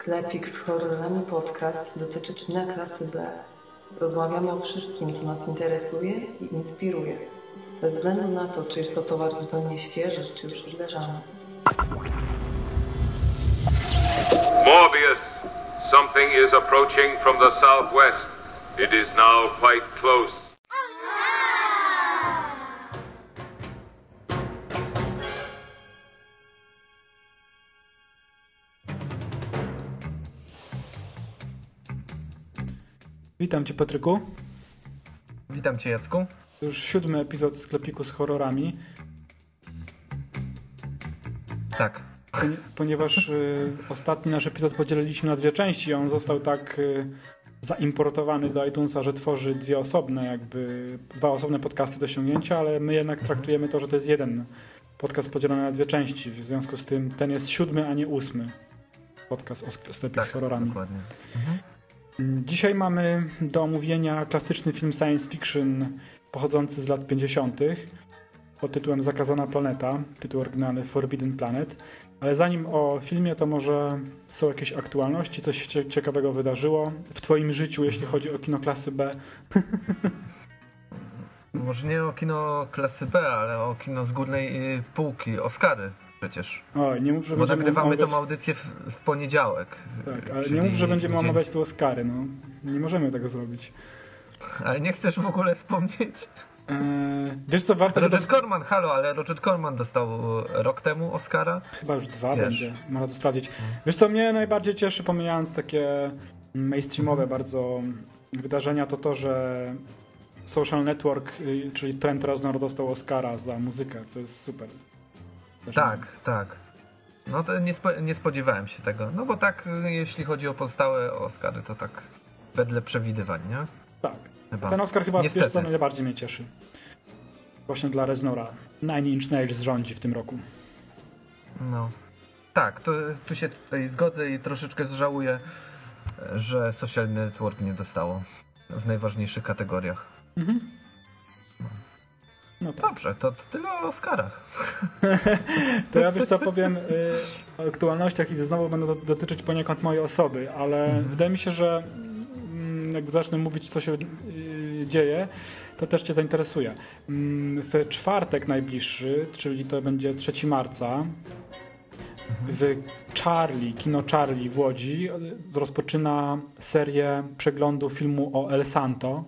Sklepik z horrorami podcast dotyczy kina klasy B. Rozmawiamy o wszystkim, co nas interesuje i inspiruje. Bez względu na to, czy jest to towar zupełnie świeży, czy już odleżany. Morbius, something is approaching from the southwest. It is now quite close. Witam Cię Patryku. Witam Cię Jacku. Już siódmy epizod sklepiku z horrorami. Tak. Poni- ponieważ y, ostatni nasz epizod podzieliliśmy na dwie części, on został tak y, zaimportowany do iTunesa, że tworzy dwie osobne, jakby dwa osobne podcasty do osiągnięcia, ale my jednak traktujemy to, że to jest jeden podcast podzielony na dwie części. W związku z tym ten jest siódmy, a nie ósmy podcast o sk- sklepik Tak, z horrorami. dokładnie. Dzisiaj mamy do omówienia klasyczny film science fiction pochodzący z lat 50. pod tytułem Zakazana Planeta, tytuł oryginalny Forbidden Planet. Ale zanim o filmie, to może są jakieś aktualności, coś ciekawego wydarzyło w Twoim życiu, jeśli chodzi o kino klasy B. Może nie o kino klasy B, ale o kino z górnej y, półki, Oscary przecież. Oj, nie mów, że Bo nagrywamy omawiać... tą audycję w, w poniedziałek. Tak, ale nie mów, że będziemy dzień- omawiać tu Oscary, no. Nie możemy tego zrobić. Ale nie chcesz w ogóle wspomnieć? Eee, wiesz co, warto... Roger chyba- Corman, halo, ale Roger Corman dostał rok temu Oscara. Chyba już dwa Wiesz. będzie, można to sprawdzić. Wiesz co mnie najbardziej cieszy, pomijając takie mainstreamowe bardzo wydarzenia, to to, że Social Network, y, czyli Trent Reznor dostał Oscara za muzykę, co jest super. Tak, tak. No to nie, spo, nie spodziewałem się tego. No bo tak, jeśli chodzi o pozostałe Oscary, to tak wedle przewidywań, nie? Tak. Chyba. Ten Oscar chyba, Niestety. wiesz co, najbardziej mnie cieszy. Właśnie dla Reznora. Nine Inch Nails rządzi w tym roku. No. Tak, to, tu się tutaj zgodzę i troszeczkę żałuję, że Social Network nie dostało w najważniejszych kategoriach. Mhm. No tak. Dobrze, to, tyle o Oscarach. To ja wiesz co powiem y, o aktualnościach i znowu będą do- dotyczyć poniekąd mojej osoby, ale wydaje mi się, że mm, jak zacznę mówić co się y, dzieje, to też Cię zainteresuje. Mm, W czwartek najbliższy, czyli to będzie 3 marca, w Charlie, kino Charlie w Łodzi y, rozpoczyna serię przeglądu filmu o El Santo.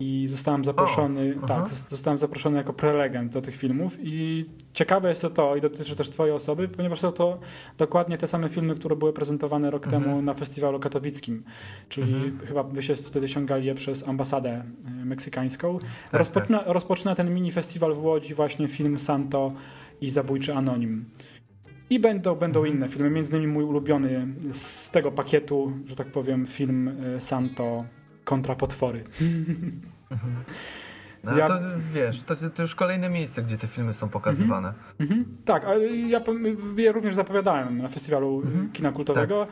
I zostałem zaproszony, tak, zos- zostałem zaproszony jako prelegent do tych filmów i ciekawe jest to to i dotyczy też twojej osoby, ponieważ są to dokładnie te same filmy, które były prezentowane rok Mhm. temu na festiwalu katowickim, czyli Mhm. chyba wy się wtedy ściągali je przez ambasadę y, meksykańską. Tak, rozpoczyna, rozpoczyna ten mini festiwal w Łodzi właśnie film Santo i Zabójczy Anonim. I będą, będą Mhm. inne filmy, między innymi mój ulubiony z tego pakietu, że tak powiem, film y, Santo kontra potwory. No, Ja- To wiesz, to, to już kolejne miejsce, gdzie te filmy są pokazywane. Mhm. Tak, ale ja, ja również zapowiadałem na festiwalu Mhm. kina kultowego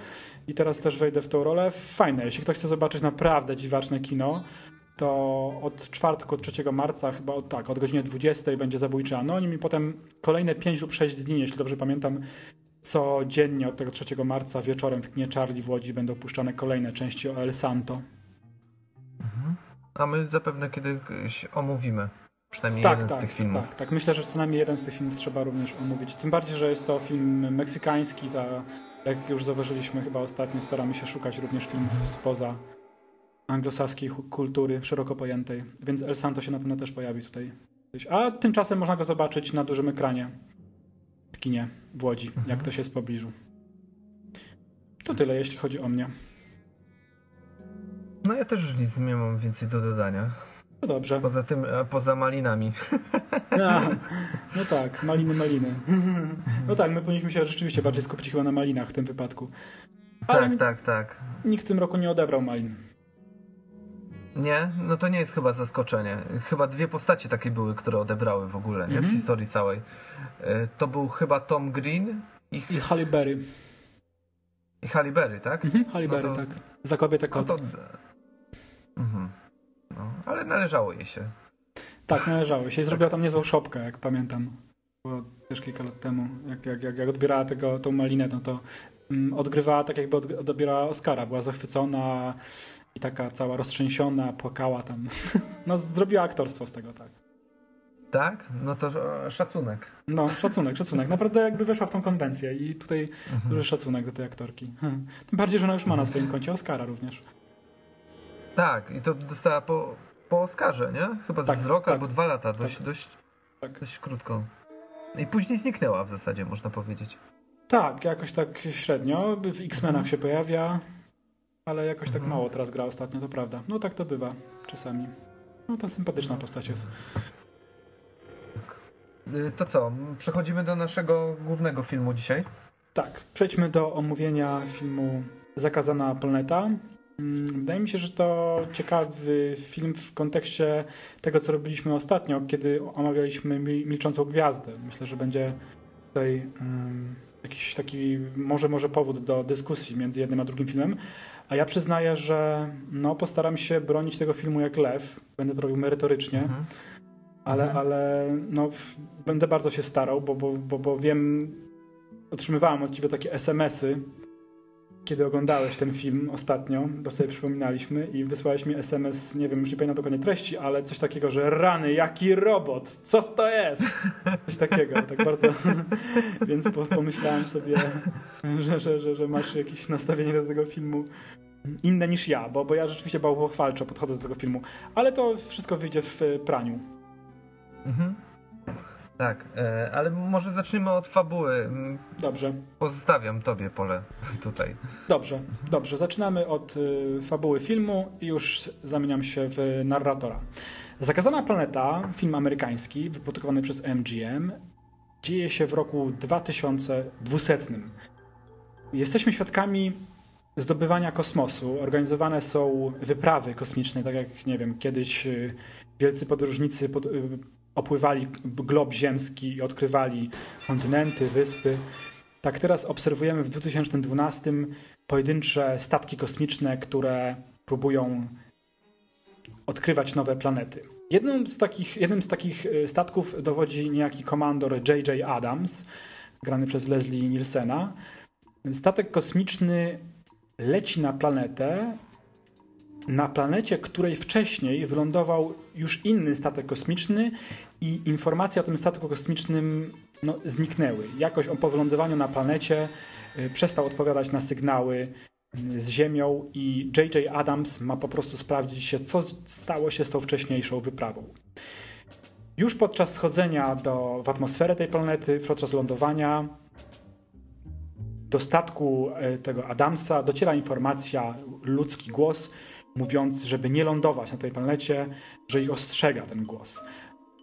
i teraz też wejdę w tą rolę. Fajne, jeśli ktoś chce zobaczyć naprawdę dziwaczne kino, to od czwartku, od 3 marca, chyba od, tak, od godziny 20 będzie Zabójczy Anonim i potem kolejne 5 lub 6 dni, jeśli dobrze pamiętam, codziennie od tego 3 marca wieczorem w kinie Charlie w Łodzi będą puszczane kolejne części o El Santo. A my zapewne kiedyś omówimy przynajmniej Tak, jeden tak, z tych filmów. tak, tak. Myślę, że co najmniej jeden z tych filmów trzeba również omówić. Tym bardziej, że jest to film meksykański, ta, jak już zauważyliśmy chyba ostatnio, staramy się szukać również filmów spoza anglosaskiej kultury szeroko pojętej, więc El Santo się na pewno też pojawi tutaj. A tymczasem można go zobaczyć na dużym ekranie w kinie w Łodzi, jak ktoś jest w pobliżu. To tyle, jeśli chodzi o mnie. No ja też już nic nie mam więcej do dodania. No dobrze. Poza tym, poza malinami. A, no tak, maliny, maliny. No tak, my powinniśmy się rzeczywiście bardziej skupić chyba na malinach w tym wypadku. Ale Tak, tak, tak. nikt w tym roku nie odebrał malin. Nie? No to nie jest chyba zaskoczenie. Chyba dwie postacie takie były, które odebrały w ogóle, nie? Mhm. W historii całej. E, To był chyba Tom Green i, I Halle Berry. i Halle Berry, tak? Mhm, Halle Berry, No to- tak. Za kobietę No kot. to... Mhm. No, ale należało jej się. Tak, należało się. I zrobiła tam niezłą szopkę, jak pamiętam. Było też kilka lat temu. Jak, jak, jak, jak odbierała tego, tą malinę, no to mm, odgrywała tak, jakby od, odbierała Oscara. Była zachwycona i taka cała roztrzęsiona, płakała tam. No, zrobiła aktorstwo z tego, tak. Tak? No to szacunek. No, szacunek, szacunek. Naprawdę jakby weszła w tą konwencję i tutaj Mhm. duży szacunek do tej aktorki. Hmm. Tym bardziej, że ona już ma na swoim koncie Oscara również. Tak, i to dostała po, po Oscarze, nie? Chyba Tak, z rok tak. albo dwa lata, dość, dość, Tak. dość krótko. I później zniknęła w zasadzie, można powiedzieć. Tak, jakoś tak średnio. W X-Menach się pojawia, ale jakoś tak Mhm. mało teraz gra ostatnio, to prawda. No tak to bywa czasami. No to sympatyczna postać jest. Y, To co, przechodzimy do naszego głównego filmu dzisiaj. Tak, przejdźmy do omówienia filmu Zakazana Planeta. Mm, Wydaje mi się, że to ciekawy film w kontekście tego, co robiliśmy ostatnio, kiedy omawialiśmy Mil- Milczącą Gwiazdę. Myślę, że będzie tutaj um, jakiś taki może, może powód do dyskusji między jednym a drugim filmem. A ja przyznaję, że no, postaram się bronić tego filmu jak lew. Będę to robił merytorycznie. Mhm. Ale, Mhm. ale no, będę bardzo się starał, bo, bo, bo, bo wiem, otrzymywałem od ciebie takie SMS-y, kiedy oglądałeś ten film ostatnio, bo sobie przypominaliśmy i wysłałeś mi SMS, nie wiem, już nie pamiętam dokładnie treści, ale coś takiego, że rany, jaki robot, co to jest? Coś takiego, tak bardzo. Więc po, pomyślałem sobie, że, że, że, że masz jakieś nastawienie do tego filmu inne niż ja, bo, bo ja rzeczywiście bałwochwalczo podchodzę do tego filmu, ale to wszystko wyjdzie w praniu. Mhm. Tak, e, ale może zacznijmy od fabuły. Dobrze, Pozostawiam tobie pole tutaj. dobrze, dobrze. Zaczynamy od y, fabuły filmu i już zamieniam się w narratora. Zakazana planeta, film amerykański, wyprodukowany przez MGM, dzieje się w roku 2200. Jesteśmy świadkami zdobywania kosmosu. Organizowane są wyprawy kosmiczne, tak jak, nie wiem, kiedyś y, wielcy podróżnicy pod, opływali glob ziemski i odkrywali kontynenty, wyspy. Tak teraz obserwujemy w 2012 pojedyncze statki kosmiczne, które próbują odkrywać nowe planety. Jednym z takich, jednym z takich y, statków dowodzi niejaki komandor J.J. Adams, grany przez Leslie Nielsena. Statek kosmiczny leci na planetę, na planecie, której wcześniej wylądował już inny statek kosmiczny i informacje o tym statku kosmicznym no, zniknęły. Jakoś on po wylądowaniu na planecie y, przestał odpowiadać na sygnały y, z Ziemią i J.J. Adams ma po prostu sprawdzić się, co stało się z tą wcześniejszą wyprawą. Już podczas schodzenia do, w atmosferę tej planety, podczas lądowania, do statku e, tego Adamsa dociera informacja, ludzki głos, mówiąc, żeby nie lądować na tej planecie, że ich ostrzega ten głos.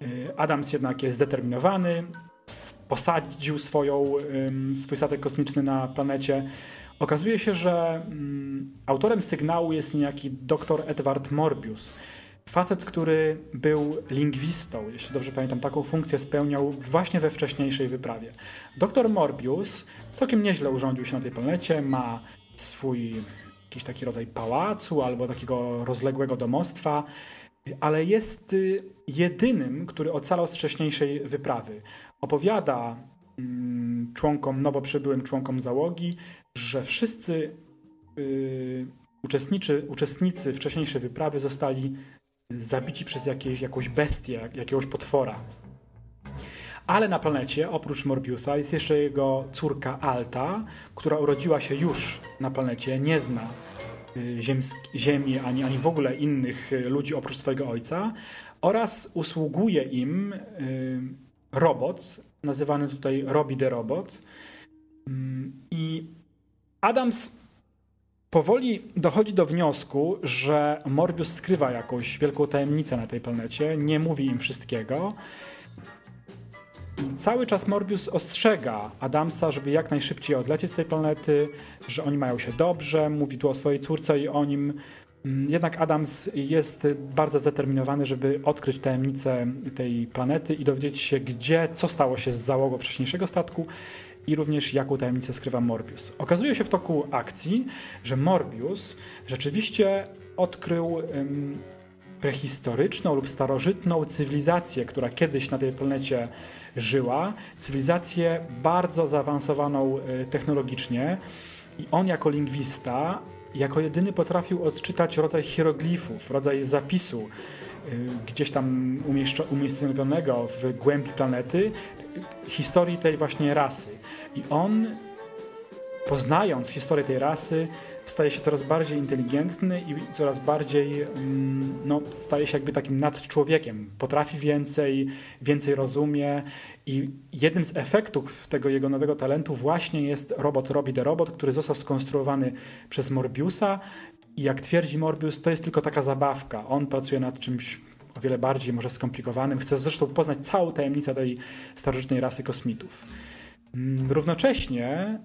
E, Adams jednak jest zdeterminowany, posadził swoją, swój statek kosmiczny na planecie. Okazuje się, że mm, autorem sygnału jest niejaki dr Edward Morbius. Facet, który był lingwistą, jeśli dobrze pamiętam, taką funkcję spełniał właśnie we wcześniejszej wyprawie. Dr Morbius całkiem nieźle urządził się na tej planecie, ma swój jakiś taki rodzaj pałacu albo takiego rozległego domostwa, ale jest y, jedynym, który ocalał z wcześniejszej wyprawy. Opowiada mm, członkom, nowo przybyłym członkom załogi, że wszyscy y, uczestniczy, uczestnicy wcześniejszej wyprawy zostali zabici przez jakieś, jakąś bestię, jak- jakiegoś potwora. Ale na planecie, oprócz Morbiusa, jest jeszcze jego córka Alta, która urodziła się już na planecie, nie zna y, Ziemi ani, ani w ogóle innych y, ludzi oprócz swojego ojca oraz usługuje im y, robot, nazywany tutaj Robbie the Robot. Mm, I Adams powoli dochodzi do wniosku, że Morbius skrywa jakąś wielką tajemnicę na tej planecie, nie mówi im wszystkiego. I cały czas Morbius ostrzega Adamsa, żeby jak najszybciej odlecieć z tej planety, że oni mają się dobrze, mówi tu o swojej córce i o nim. Mm, Jednak Adams jest bardzo zdeterminowany, żeby odkryć tajemnicę tej planety i dowiedzieć się, gdzie, co stało się z załogą wcześniejszego statku i również jaką tajemnicę skrywa Morbius. Okazuje się w toku akcji, że Morbius rzeczywiście odkrył prehistoryczną lub starożytną cywilizację, która kiedyś na tej planecie żyła, cywilizację bardzo zaawansowaną e, technologicznie i on jako lingwista jako jedyny potrafił odczytać rodzaj hieroglifów, rodzaj zapisu y, gdzieś tam umiejscowionego w głębi planety historii tej właśnie rasy. I on poznając historię tej rasy, staje się coraz bardziej inteligentny i coraz bardziej mm, no, staje się jakby takim nadczłowiekiem. Potrafi więcej, więcej rozumie i jednym z efektów tego jego nowego talentu właśnie jest robot Robi the Robot, który został skonstruowany przez Morbiusa i jak twierdzi Morbius, to jest tylko taka zabawka. On pracuje nad czymś o wiele bardziej może skomplikowanym. Chce zresztą poznać całą tajemnicę tej starożytnej rasy kosmitów. Mm, równocześnie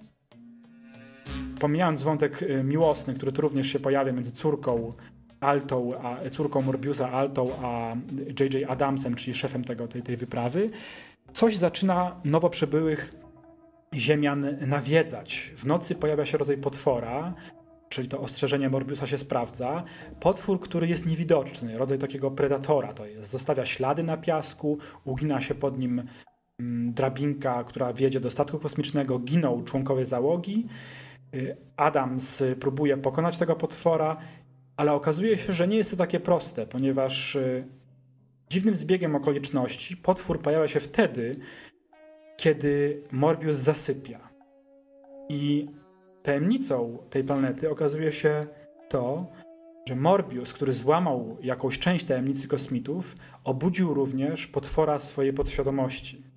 pomijając wątek y, miłosny, który tu również się pojawia między córką Altą, a, córką Morbiusa Altą, a J.J. Adamsem, czyli szefem tego, tej, tej wyprawy, coś zaczyna nowo przybyłych ziemian nawiedzać. W nocy pojawia się rodzaj potwora, czyli to ostrzeżenie Morbiusa się sprawdza. Potwór, który jest niewidoczny, rodzaj takiego predatora to jest. Zostawia ślady na piasku, ugina się pod nim mm, drabinka, która wiedzie do statku kosmicznego, giną członkowie załogi. Y, Adams próbuje pokonać tego potwora, ale okazuje się, że nie jest to takie proste, ponieważ y, dziwnym zbiegiem okoliczności potwór pojawia się wtedy, kiedy Morbius zasypia. I tajemnicą tej planety okazuje się to, że Morbius, który złamał jakąś część tajemnicy kosmitów, obudził również potwora swojej podświadomości.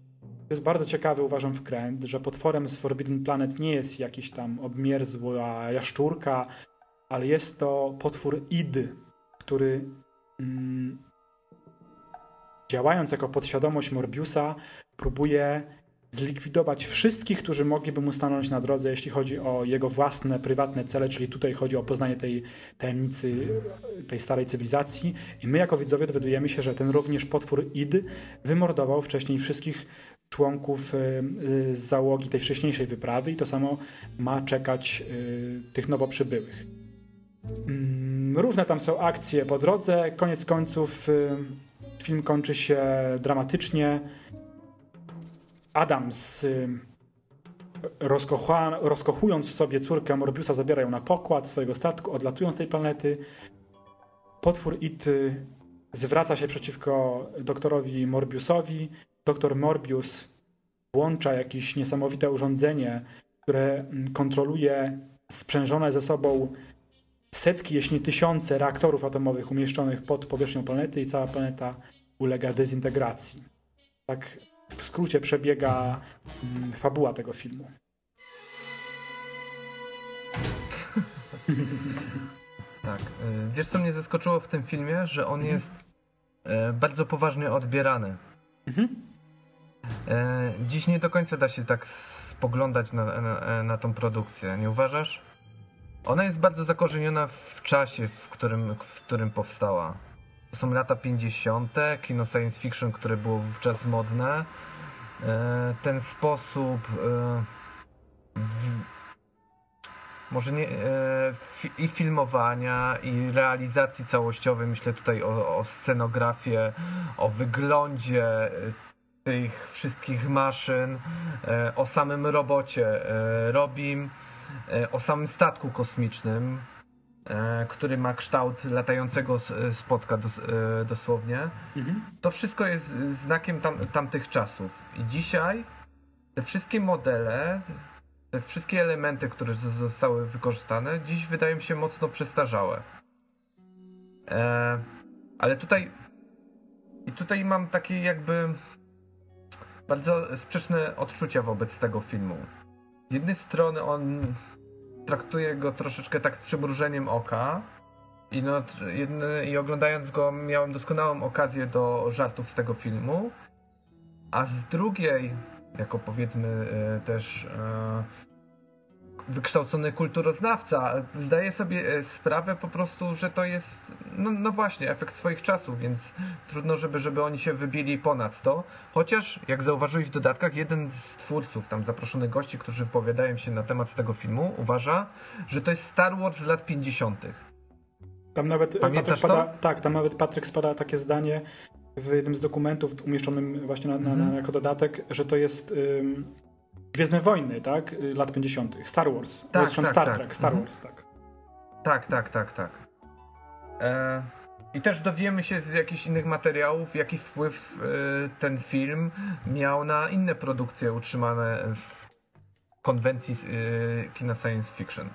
To jest bardzo ciekawy, uważam, wkręt, że potworem z Forbidden Planet nie jest jakiś tam obmierzła jaszczurka, ale jest to potwór id, który mm, działając jako podświadomość Morbiusa próbuje zlikwidować wszystkich, którzy mogliby mu stanąć na drodze, jeśli chodzi o jego własne, prywatne cele, czyli tutaj chodzi o poznanie tej tajemnicy, tej starej cywilizacji. I my jako widzowie dowiadujemy się, że ten również potwór id wymordował wcześniej wszystkich członków y, y, z załogi tej wcześniejszej wyprawy i to samo ma czekać y, tych nowo przybyłych. Mm, różne tam są akcje po drodze. Koniec końców film kończy się dramatycznie. Adams rozkochując w sobie córkę Morbiusa zabiera ją na pokład swojego statku, odlatują z tej planety. Potwór It zwraca się przeciwko doktorowi Morbiusowi Doktor Morbius włącza jakieś niesamowite urządzenie, które mm, kontroluje sprzężone ze sobą setki, jeśli nie tysiące reaktorów atomowych umieszczonych pod powierzchnią planety i cała planeta ulega dezintegracji. Tak w skrócie przebiega mm, fabuła tego filmu. tak. Y, wiesz, co mnie zaskoczyło w tym filmie? Że on mhm. jest y, bardzo poważnie odbierany. Mhm. E, dziś nie do końca da się tak spoglądać na, na, na tą produkcję, nie uważasz? Ona jest bardzo zakorzeniona w czasie, w którym, w którym powstała. To są lata 50., kino science fiction, które było wówczas modne. E, ten sposób e, może nie, i filmowania, i realizacji całościowej, myślę tutaj o, o scenografię, o wyglądzie tych wszystkich maszyn, e, o samym robocie e, Robim, e, o samym statku kosmicznym, który ma kształt latającego spotka dosłownie. Mhm. To wszystko jest znakiem tam, tamtych czasów. I dzisiaj te wszystkie modele, te wszystkie elementy, które zostały wykorzystane, dziś wydają się mocno przestarzałe. ale tutaj i tutaj mam takie jakby bardzo sprzeczne odczucia wobec tego filmu. Z jednej strony on traktuje go troszeczkę tak z przymrużeniem oka i, no, jedny, i oglądając go miałem doskonałą okazję do żartów z tego filmu, a z drugiej, jako powiedzmy e, też e, wykształcony kulturoznawca zdaje sobie e, sprawę po prostu, że to jest, no, no, właśnie, efekt swoich czasów, więc trudno, żeby, żeby oni się wybili ponad to. Chociaż, jak zauważyłeś w dodatkach, jeden z twórców, tam zaproszonych gości, którzy wypowiadają się na temat tego filmu, uważa, że to jest Star Wars z lat 50. Tam nawet Pamiętasz Patryk pada, tak, tam nawet Patryk spada takie zdanie w jednym z dokumentów umieszczonym właśnie na, na, na jako dodatek, że to jest ym, Gwiezdne Wojny, tak? Y, lat 50. Star Wars. Tak, Zresztą tak, Star tak. Trek, Star Mhm. Wars, tak. Tak, tak, tak, tak. E, I też dowiemy się z jakichś innych materiałów, jaki wpływ e, ten film miał na inne produkcje utrzymane w konwencji e, kina science fiction.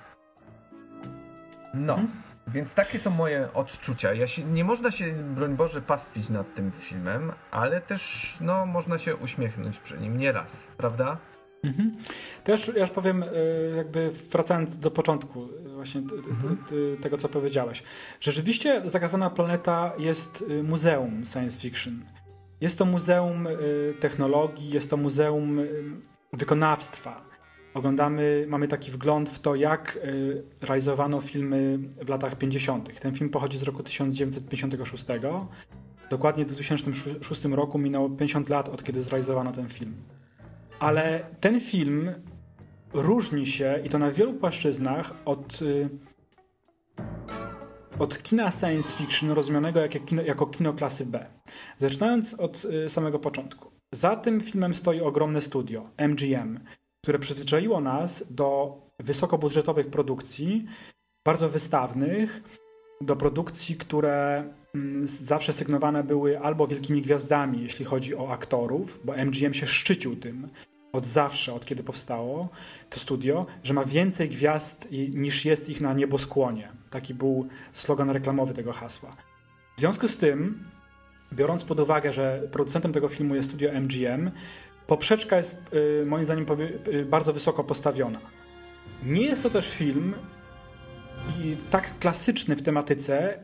No, Mhm. więc takie są moje odczucia. Ja się, nie można się, broń Boże, pastwić nad tym filmem, ale też, no, można się uśmiechnąć przy nim nieraz, prawda? Mhm. Też ja już powiem, y, jakby wracając do początku y, właśnie Mhm. tego, co powiedziałeś. Rzeczywiście Zakazana Planeta jest y, muzeum science fiction. Jest to muzeum technologii, jest to muzeum wykonawstwa. Oglądamy, mamy taki wgląd w to, jak realizowano filmy w latach 50. Ten film pochodzi z roku 1956. Dokładnie w 2006 roku minęło 50 lat od kiedy zrealizowano ten film. Ale ten film różni się i to na wielu płaszczyznach od, y, od kina science fiction rozumianego kino, jako kino klasy B. Zaczynając od y, samego początku. Za tym filmem stoi ogromne studio MGM, które przyzwyczaiło nas do wysokobudżetowych produkcji, bardzo wystawnych, do produkcji, które mm, zawsze sygnowane były albo wielkimi gwiazdami, jeśli chodzi o aktorów, bo MGM się szczycił tym od zawsze, od kiedy powstało to studio, że ma więcej gwiazd niż jest ich na nieboskłonie. Taki był slogan reklamowy tego hasła. W związku z tym, biorąc pod uwagę, że producentem tego filmu jest studio MGM, poprzeczka jest y, moim zdaniem y, bardzo wysoko postawiona. Nie jest to też film tak klasyczny w tematyce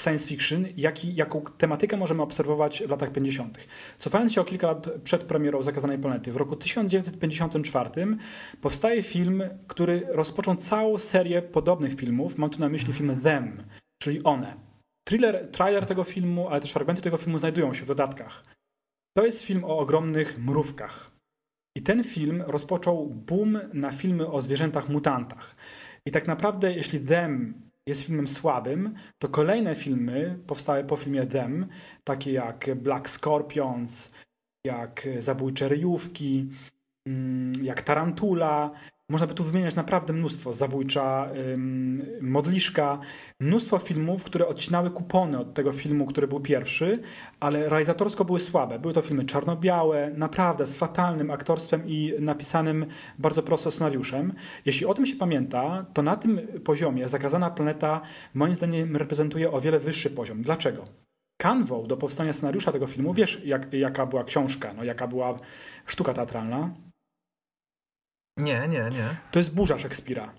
science fiction, jaki, jaką tematykę możemy obserwować w latach 50. Cofając się o kilka lat przed premierą Zakazanej Planety, w roku 1954 powstaje film, który rozpoczął całą serię podobnych filmów. Mam tu na myśli film Them, czyli One. Thriller, trailer tego filmu, ale też fragmenty tego filmu znajdują się w dodatkach. To jest film o ogromnych mrówkach. I ten film rozpoczął boom na filmy o zwierzętach mutantach. I tak naprawdę, jeśli Them jest filmem słabym, to kolejne filmy powstałe po filmie Them, takie jak Black Scorpions, jak Zabójcze Ryjówki, mm, jak Tarantula. Można by tu wymieniać naprawdę mnóstwo. Zabójcza ym, Modliszka. Mnóstwo filmów, które odcinały kupony od tego filmu, który był pierwszy, ale realizatorsko były słabe. Były to filmy czarno-białe, naprawdę z fatalnym aktorstwem i napisanym bardzo prosto scenariuszem. Jeśli o tym się pamięta, to na tym poziomie Zakazana Planeta moim zdaniem reprezentuje o wiele wyższy poziom. Dlaczego? Kanwą do powstania scenariusza tego filmu, wiesz jak, jaka była książka, no, jaka była sztuka teatralna? Nie, nie, nie. To jest Burza Szekspira.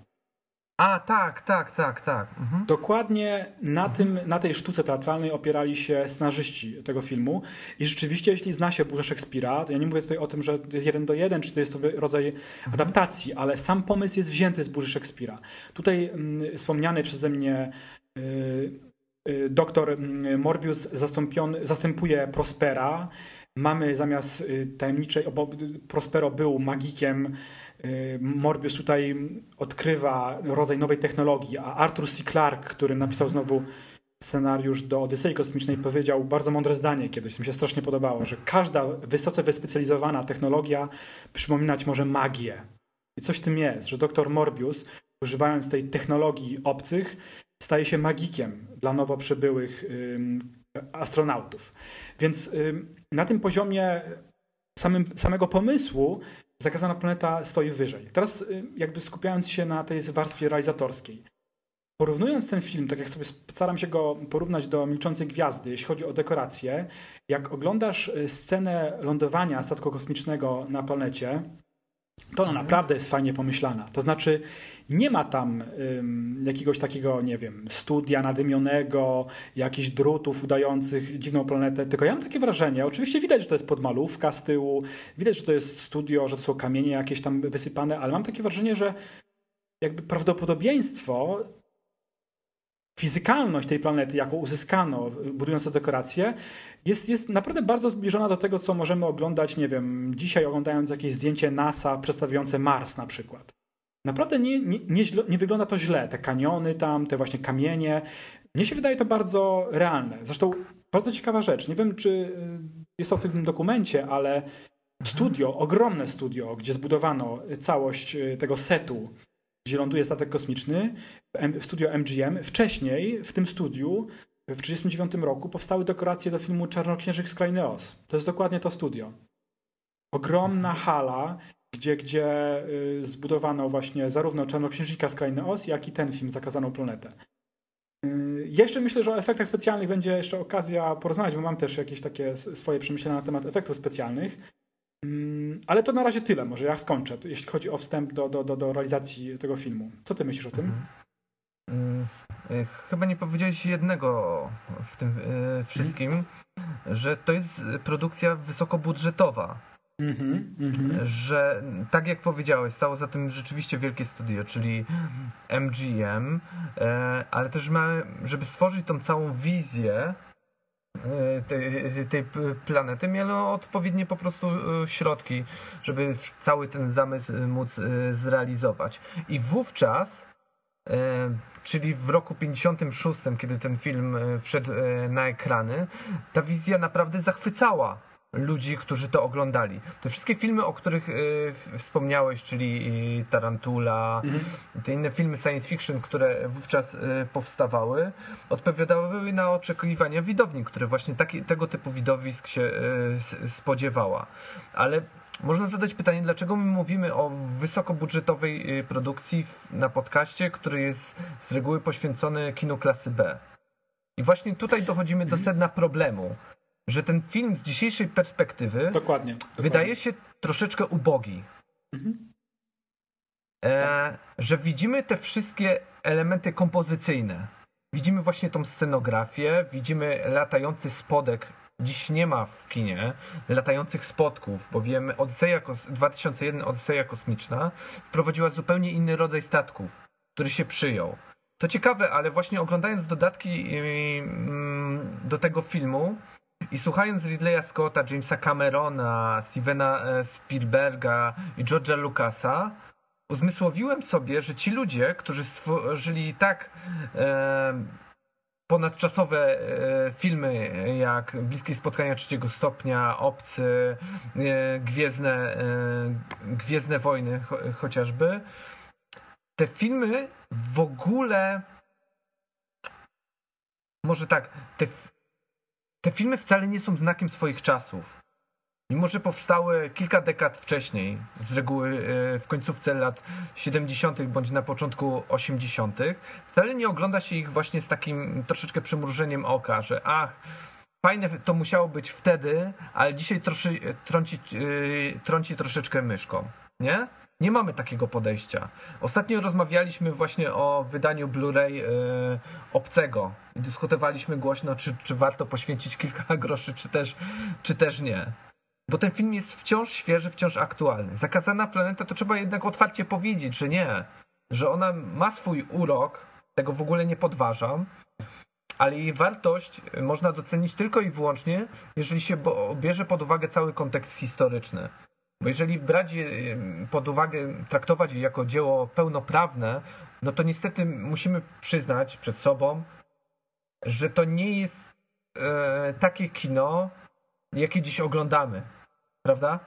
A, tak, tak, tak, tak. Mhm. Dokładnie na, tym, na tej sztuce teatralnej opierali się scenarzyści tego filmu. I rzeczywiście, jeśli zna się Burzę Szekspira, to ja nie mówię tutaj o tym, że to jest jeden do jeden, czy to jest to rodzaj adaptacji, ale sam pomysł jest wzięty z Burzy Szekspira. Tutaj mm, wspomniany przeze mnie y, y, doktor mm, Morbius zastąpiony, zastępuje Prospera. Mamy zamiast y, tajemniczej, bo Prospero był magikiem, y, Morbius tutaj odkrywa rodzaj nowej technologii, a Arthur C. Clarke, który napisał znowu scenariusz do Odysei Kosmicznej, powiedział bardzo mądre zdanie kiedyś, mi się strasznie podobało, że każda wysoce wyspecjalizowana technologia przypominać może magię. I coś w tym jest, że doktor Morbius, używając tej technologii obcych, staje się magikiem dla nowo przybyłych astronautów. Więc na tym poziomie samym, samego pomysłu Zakazana Planeta stoi wyżej. Teraz y, jakby skupiając się na tej warstwie realizatorskiej. Porównując ten film, tak jak sobie staram się go porównać do Milczącej Gwiazdy, jeśli chodzi o dekoracje, jak oglądasz y, scenę lądowania statku kosmicznego na planecie, to ona naprawdę jest fajnie pomyślana. To znaczy, nie ma tam ym, jakiegoś takiego, nie wiem, studia nadymionego, jakichś drutów udających dziwną planetę, tylko ja mam takie wrażenie, oczywiście widać, że to jest podmalówka z tyłu, widać, że to jest studio, że to są kamienie jakieś tam wysypane, ale mam takie wrażenie, że jakby prawdopodobieństwo fizykalność tej planety, jaką uzyskano budując te dekoracje, jest, jest naprawdę bardzo zbliżona do tego, co możemy oglądać, nie wiem, dzisiaj oglądając jakieś zdjęcie NASA przedstawiające Mars na przykład. naprawdę nie, nie, nie, źle, nie wygląda to źle. Te kaniony tam, te właśnie kamienie. Mnie się wydaje to bardzo realne. Zresztą bardzo ciekawa rzecz. Nie wiem, czy y, jest to w tym dokumencie, ale studio, ogromne studio, gdzie zbudowano całość y, tego setu, gdzie ląduje statek kosmiczny, w studio MGM. Wcześniej w tym studiu w 1939 roku powstały dekoracje do filmu Czarnoksiężyk z Krainy Oz. To jest dokładnie to studio. Ogromna hala, gdzie, gdzie y, zbudowano właśnie zarówno Czarnoksiężnika z Krainy Oz, jak i ten film Zakazaną Planetę. Y, jeszcze myślę, że o efektach specjalnych będzie jeszcze okazja porozmawiać, bo mam też jakieś takie swoje przemyślenia na temat efektów specjalnych. Mm, ale to na razie tyle, może ja skończę, jeśli chodzi o wstęp do, do, do, do realizacji tego filmu. Co ty myślisz o tym? Mhm. Mm, chyba nie powiedziałeś jednego w tym wszystkim, że to jest produkcja wysokobudżetowa. Mm-hmm, mm-hmm. Że tak jak powiedziałeś, stało za tym rzeczywiście wielkie studio, czyli MGM, e, ale też mamy, żeby stworzyć tą całą wizję tej, tej planety, miano odpowiednie po prostu e, środki, żeby cały ten zamysł móc zrealizować. I wówczas, czyli w roku 56, kiedy ten film wszedł na ekrany, ta wizja naprawdę zachwycała ludzi, którzy to oglądali. Te wszystkie filmy, o których y, wspomniałeś, czyli y, Tarantula, mhm. te inne filmy science fiction, które wówczas y, powstawały, odpowiadały na oczekiwania widowni, które właśnie taki, tego typu widowisk się y, spodziewała. Ale można zadać pytanie, dlaczego my mówimy o wysokobudżetowej y, produkcji na podcaście, który jest z reguły poświęcony kinu klasy B. I właśnie tutaj dochodzimy do sedna problemu że ten film z dzisiejszej perspektywy dokładnie, dokładnie. wydaje się troszeczkę ubogi. Mhm. E, że widzimy te wszystkie elementy kompozycyjne. Widzimy właśnie tą scenografię, widzimy latający spodek. Dziś nie ma w kinie latających spodków, bo wiemy, Odyseja 2001 Odyseja Kosmiczna wprowadziła zupełnie inny rodzaj statków, który się przyjął. To ciekawe, ale właśnie oglądając dodatki mm, do tego filmu, i słuchając Ridleya Scotta, Jamesa Camerona, Stevena e, Spielberga i George'a Lucasa, uzmysłowiłem sobie, że ci ludzie, którzy stworzyli tak e, ponadczasowe e, filmy jak Bliskie Spotkania Trzeciego Stopnia, Obcy, e, Gwiezdne, e, Gwiezdne Wojny cho chociażby, te filmy w ogóle może tak, te te filmy wcale nie są znakiem swoich czasów. Mimo, że powstały kilka dekad wcześniej, z reguły e, w końcówce lat 70. bądź na początku 80., wcale nie ogląda się ich właśnie z takim troszeczkę przymrużeniem oka, że ach, fajne to musiało być wtedy, ale dzisiaj troszy, trąci, e, trąci troszeczkę myszką. Nie? Nie mamy takiego podejścia. Ostatnio rozmawialiśmy właśnie o wydaniu Blu-ray yy, obcego dyskutowaliśmy głośno, czy, czy warto poświęcić kilka groszy, czy też, czy też nie. Bo ten film jest wciąż świeży, wciąż aktualny. Zakazana planeta to trzeba jednak otwarcie powiedzieć, że nie. Że ona ma swój urok, tego w ogóle nie podważam, ale jej wartość można docenić tylko i wyłącznie, jeżeli się bierze pod uwagę cały kontekst historyczny. Bo jeżeli brać je pod uwagę, traktować je jako dzieło pełnoprawne, no to niestety musimy przyznać przed sobą, że to nie jest e, takie kino, jakie dziś oglądamy. Prawda?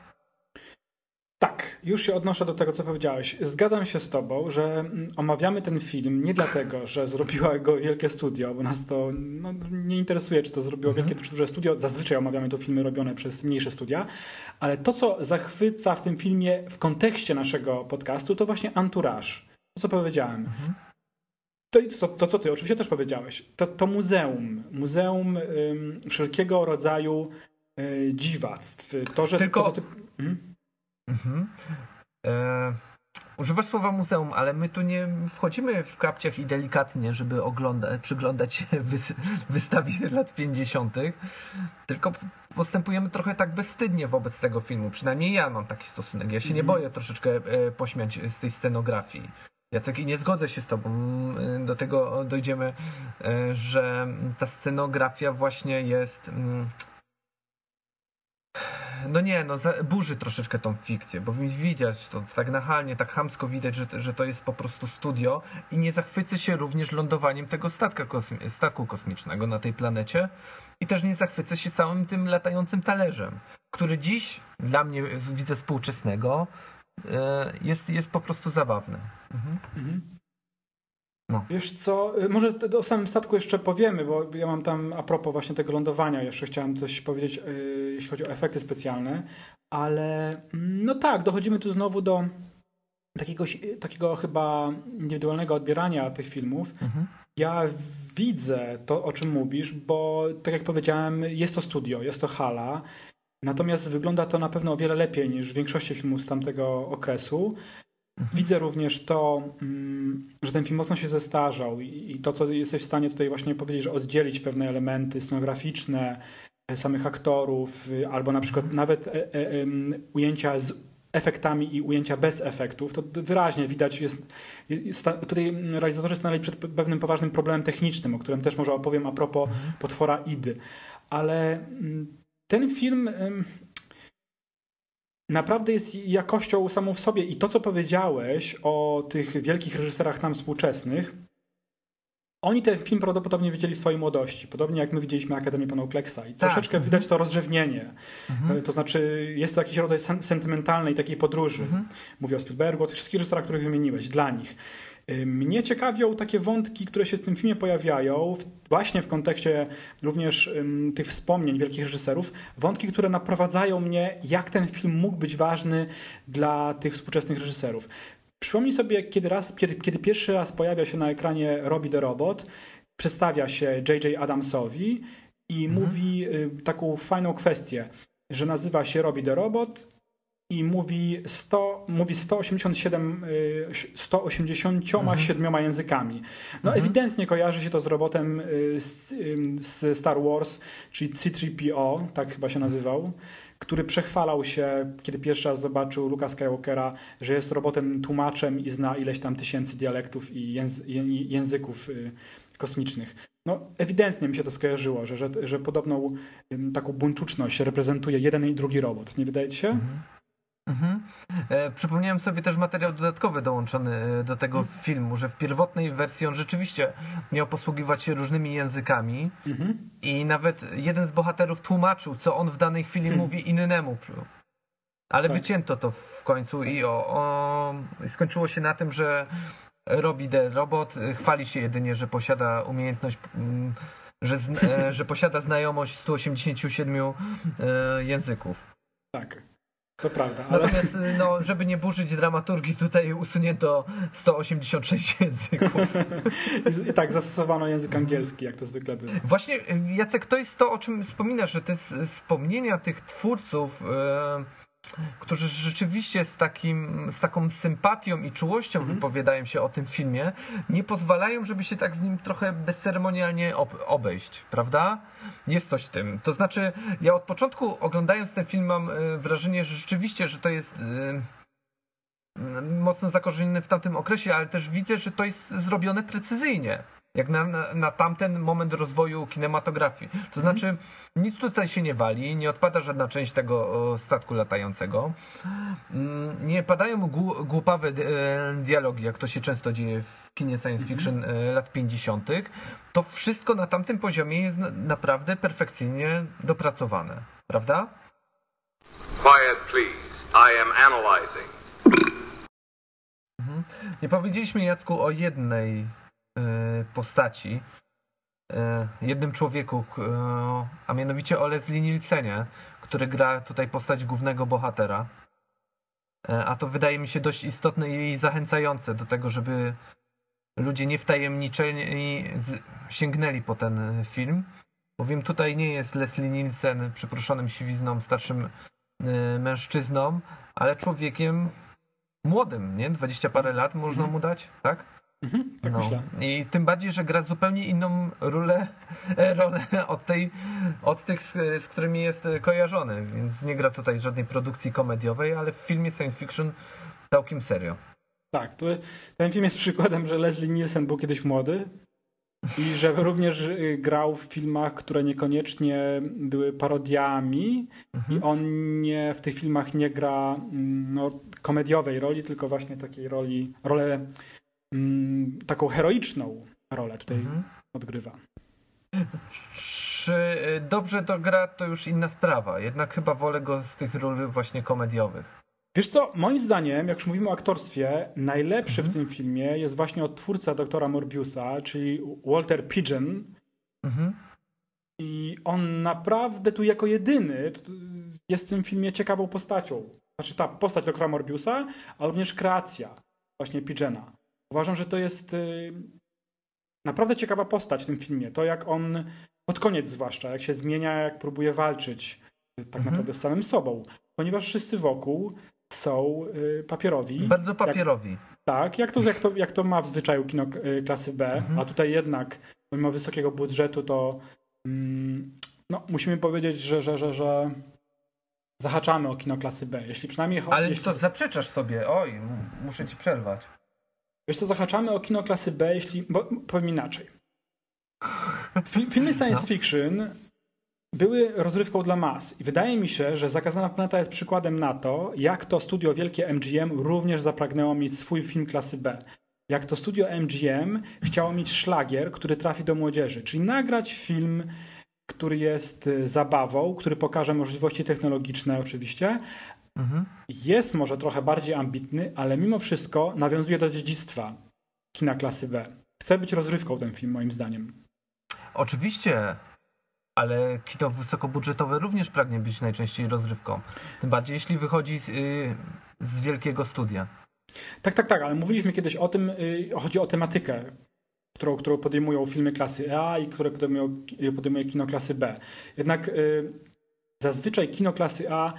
Tak, już się odnoszę do tego, co powiedziałeś. Zgadzam się z Tobą, że mm, omawiamy ten film nie dlatego, że zrobiła go wielkie studio, bo nas to no, nie interesuje, czy to zrobiło mhm. wielkie czy duże studio. Zazwyczaj omawiamy to filmy robione przez mniejsze studia, ale to, co zachwyca w tym filmie w kontekście naszego podcastu, to właśnie entourage. To, co powiedziałem. Mhm. To, to, to, co ty oczywiście też powiedziałeś. To, to muzeum. Muzeum ym, wszelkiego rodzaju y, dziwactw. To, że Tylko... To, ty... mhm. Mhm. E, używasz słowa muzeum, ale my tu nie wchodzimy w kapciach i delikatnie, żeby oglądać, przyglądać się wystawie lat 50., tylko postępujemy trochę tak bezstydnie wobec tego filmu. Przynajmniej ja mam taki stosunek. Ja się nie mhm. boję troszeczkę e, pośmiać z tej scenografii. Jacek, i nie zgodzę się z Tobą. Do tego dojdziemy, e, że ta scenografia właśnie jest mm, no nie, no burzy troszeczkę tą fikcję, bo widać to tak nachalnie, tak chamsko widać, że, że to jest po prostu studio i nie zachwycę się również lądowaniem tego statka kosmi- statku kosmicznego na tej planecie i też nie zachwycę się całym tym latającym talerzem, który dziś dla mnie, widzę współczesnego, e, jest, jest po prostu zabawny. Mhm. Mhm. No. Wiesz co, y, może o samym statku jeszcze powiemy, bo ja mam tam a propos właśnie tego lądowania, jeszcze chciałem coś powiedzieć, yy, jeśli chodzi o efekty specjalne, ale mm, no tak, dochodzimy tu znowu do takiego, takiego chyba indywidualnego odbierania tych filmów. Mhm. Ja widzę to, o czym mówisz, bo tak jak powiedziałem, jest to studio, jest to hala, natomiast wygląda to na pewno o wiele lepiej niż w większości filmów z tamtego okresu. Widzę również to, mm, że ten film mocno się zestarzał i to, co jesteś w stanie tutaj właśnie powiedzieć, że oddzielić pewne elementy scenograficzne, e, samych aktorów, y, albo na przykład nawet e, e, ujęcia z efektami i ujęcia bez efektów, to wyraźnie widać, jest, jest tutaj realizatorzy stanęli przed pewnym poważnym problemem technicznym, o którym też może opowiem a propos potwora Idy. Ale mm, ten film naprawdę jest jakością samą w sobie i to, co powiedziałeś o tych wielkich reżyserach nam współczesnych, oni ten film prawdopodobnie widzieli w swojej młodości, podobnie jak my widzieliśmy Akademię Pana Kleksa i tak. troszeczkę widać to rozrzewnienie. Mhm. To znaczy jest to jakiś rodzaj sentymentalnej takiej podróży. Mhm. Mówię o Spielbergu, o tych wszystkich reżyserach, których wymieniłeś, dla nich. Mnie ciekawią takie wątki, które się w tym filmie pojawiają, właśnie w kontekście również tych wspomnień wielkich reżyserów, wątki, które naprowadzają mnie, jak ten film mógł być ważny dla tych współczesnych reżyserów. Przypomnij sobie, kiedy, raz, kiedy, kiedy pierwszy raz pojawia się na ekranie Robbie the Robot, przedstawia się J.J. Adamsowi i mhm. mówi y, taką fajną kwestię, że nazywa się Robbie the Robot i mówi, 100, mówi 187, 187 mhm. językami. No mhm. ewidentnie kojarzy się to z robotem y, z, z Star Wars, czyli C-3PO, tak chyba się nazywał, który przechwalał się, kiedy pierwszy raz zobaczył Luka Skywalkera, że jest robotem tłumaczem i zna ileś tam tysięcy dialektów i języków y, kosmicznych. No, ewidentnie mi się to skojarzyło, że, że, że podobną taką buńczuczność reprezentuje jeden i drugi robot. Nie wydaje ci się? Mhm. Mhm. E, przypomniałem sobie też materiał dodatkowy dołączony e, do tego mhm. filmu, że w pierwotnej wersji on rzeczywiście miał posługiwać się różnymi językami mhm. i nawet jeden z bohaterów tłumaczył, co on w danej chwili mówi innemu. Ale tak. wycięto to w końcu i o, o, skończyło się na tym, że robi The Robot chwali się jedynie, że posiada umiejętność mm, że, e, że posiada znajomość 187 e, języków. Tak. To prawda. Ale... Natomiast, no, żeby nie burzyć dramaturgii, tutaj usunięto 186 języków. I tak, zastosowano język angielski, jak to zwykle bywa. Właśnie, Jacek, to jest to, o czym wspominasz, że te wspomnienia tych twórców. Którzy rzeczywiście z, takim, z taką sympatią i czułością mhm. wypowiadają się o tym filmie, nie pozwalają, żeby się tak z nim trochę bezceremonialnie obejść, prawda? Jest coś w tym. To znaczy, ja od początku oglądając ten film mam e, wrażenie, że rzeczywiście, że to jest e, mocno zakorzenione w tamtym okresie, ale też widzę, że to jest zrobione precyzyjnie jak na, na, na, tamten moment rozwoju kinematografii. To znaczy, nic tutaj się nie wali, nie odpada żadna część tego statku latającego. Mm, nie padają głupawe e, dialogi, jak to się często dzieje w kinie science mhm. fiction e, lat 50. To wszystko na tamtym poziomie jest naprawdę perfekcyjnie dopracowane. Prawda? Quiet, please. I am analyzing. Mhm. Nie powiedzieliśmy, Jacku, o jednej postaci, e, jednym człowieku, e, a mianowicie o Leslie Nielsenie, który gra tutaj postać głównego bohatera. A to wydaje mi się dość istotne i zachęcające do tego, żeby ludzie niewtajemniczeni sięgnęli po ten film. Bowiem tutaj nie jest Leslie Nielsen przyproszonym siwizną, starszym mężczyzną, ale człowiekiem młodym, nie? Dwadzieścia parę lat można mhm. mu dać, tak? Mhm, tak no. myślę. I tym bardziej, że gra zupełnie inną rolę, rolę od, tej, od tych, z, z, którymi jest kojarzony. Więc nie gra tutaj żadnej produkcji komediowej, ale w filmie science fiction całkiem serio. Tak, to, ten film jest przykładem, że Leslie Nielsen był kiedyś młody, i że również y, grał w filmach, które niekoniecznie były parodiami Mhm. i on nie, w tych filmach nie gra mm, no, komediowej roli, tylko właśnie takiej roli, rolę mm, taką heroiczną rolę tutaj Mhm. odgrywa. Czy y, dobrze to gra, to już inna sprawa. Jednak chyba wolę go z tych ról właśnie komediowych. Wiesz co, moim zdaniem, jak już mówimy o aktorstwie, najlepszy w tym filmie jest właśnie odtwórca doktora Morbiusa, czyli Walter Pigeon. Mhm. I on naprawdę tu jako jedyny jest w tym filmie ciekawą postacią. Znaczy ta postać doktora Morbiusa, a również kreacja właśnie Pidgeona. Uważam, że to jest y, naprawdę ciekawa postać w tym filmie. To jak on, pod koniec zwłaszcza, jak się zmienia, jak próbuje walczyć y, tak Mhm. naprawdę z samym sobą. Ponieważ wszyscy wokół są y, papierowi. Bardzo papierowi. Tak, jak to, jak, to, jak to ma w zwyczaju kino klasy B, Mhm. a tutaj jednak, pomimo wysokiego budżetu, to mm, no, musimy powiedzieć, że, że, że, że zahaczamy o kino klasy B. Jeśli przynajmniej. Ale jeśli, to zaprzeczasz sobie. Oj, muszę ci przerwać. Wiesz co, zahaczamy o kino klasy B, jeśli. Bo powiem inaczej. Fi, filmy science No. fiction były rozrywką dla mas. I wydaje mi się, że Zakazana Planeta jest przykładem na to, jak to studio wielkie MGM również zapragnęło mieć swój film klasy B. Jak to studio MGM chciało mieć szlagier, który trafi do młodzieży. Czyli nagrać film, który jest y, zabawą, który pokaże możliwości technologiczne oczywiście. Mhm. Jest może trochę bardziej ambitny, ale mimo wszystko nawiązuje do dziedzictwa kina klasy B. Chce być rozrywką ten film, moim zdaniem. Oczywiście, ale kino wysokobudżetowe również pragnie być najczęściej rozrywką. Tym bardziej jeśli wychodzi z, y, z wielkiego studia. Tak, tak, tak, ale mówiliśmy kiedyś o tym, y, chodzi o tematykę, którą, którą podejmują filmy klasy A i które podejmują, podejmuje kino klasy B. Jednak y, zazwyczaj kino klasy A,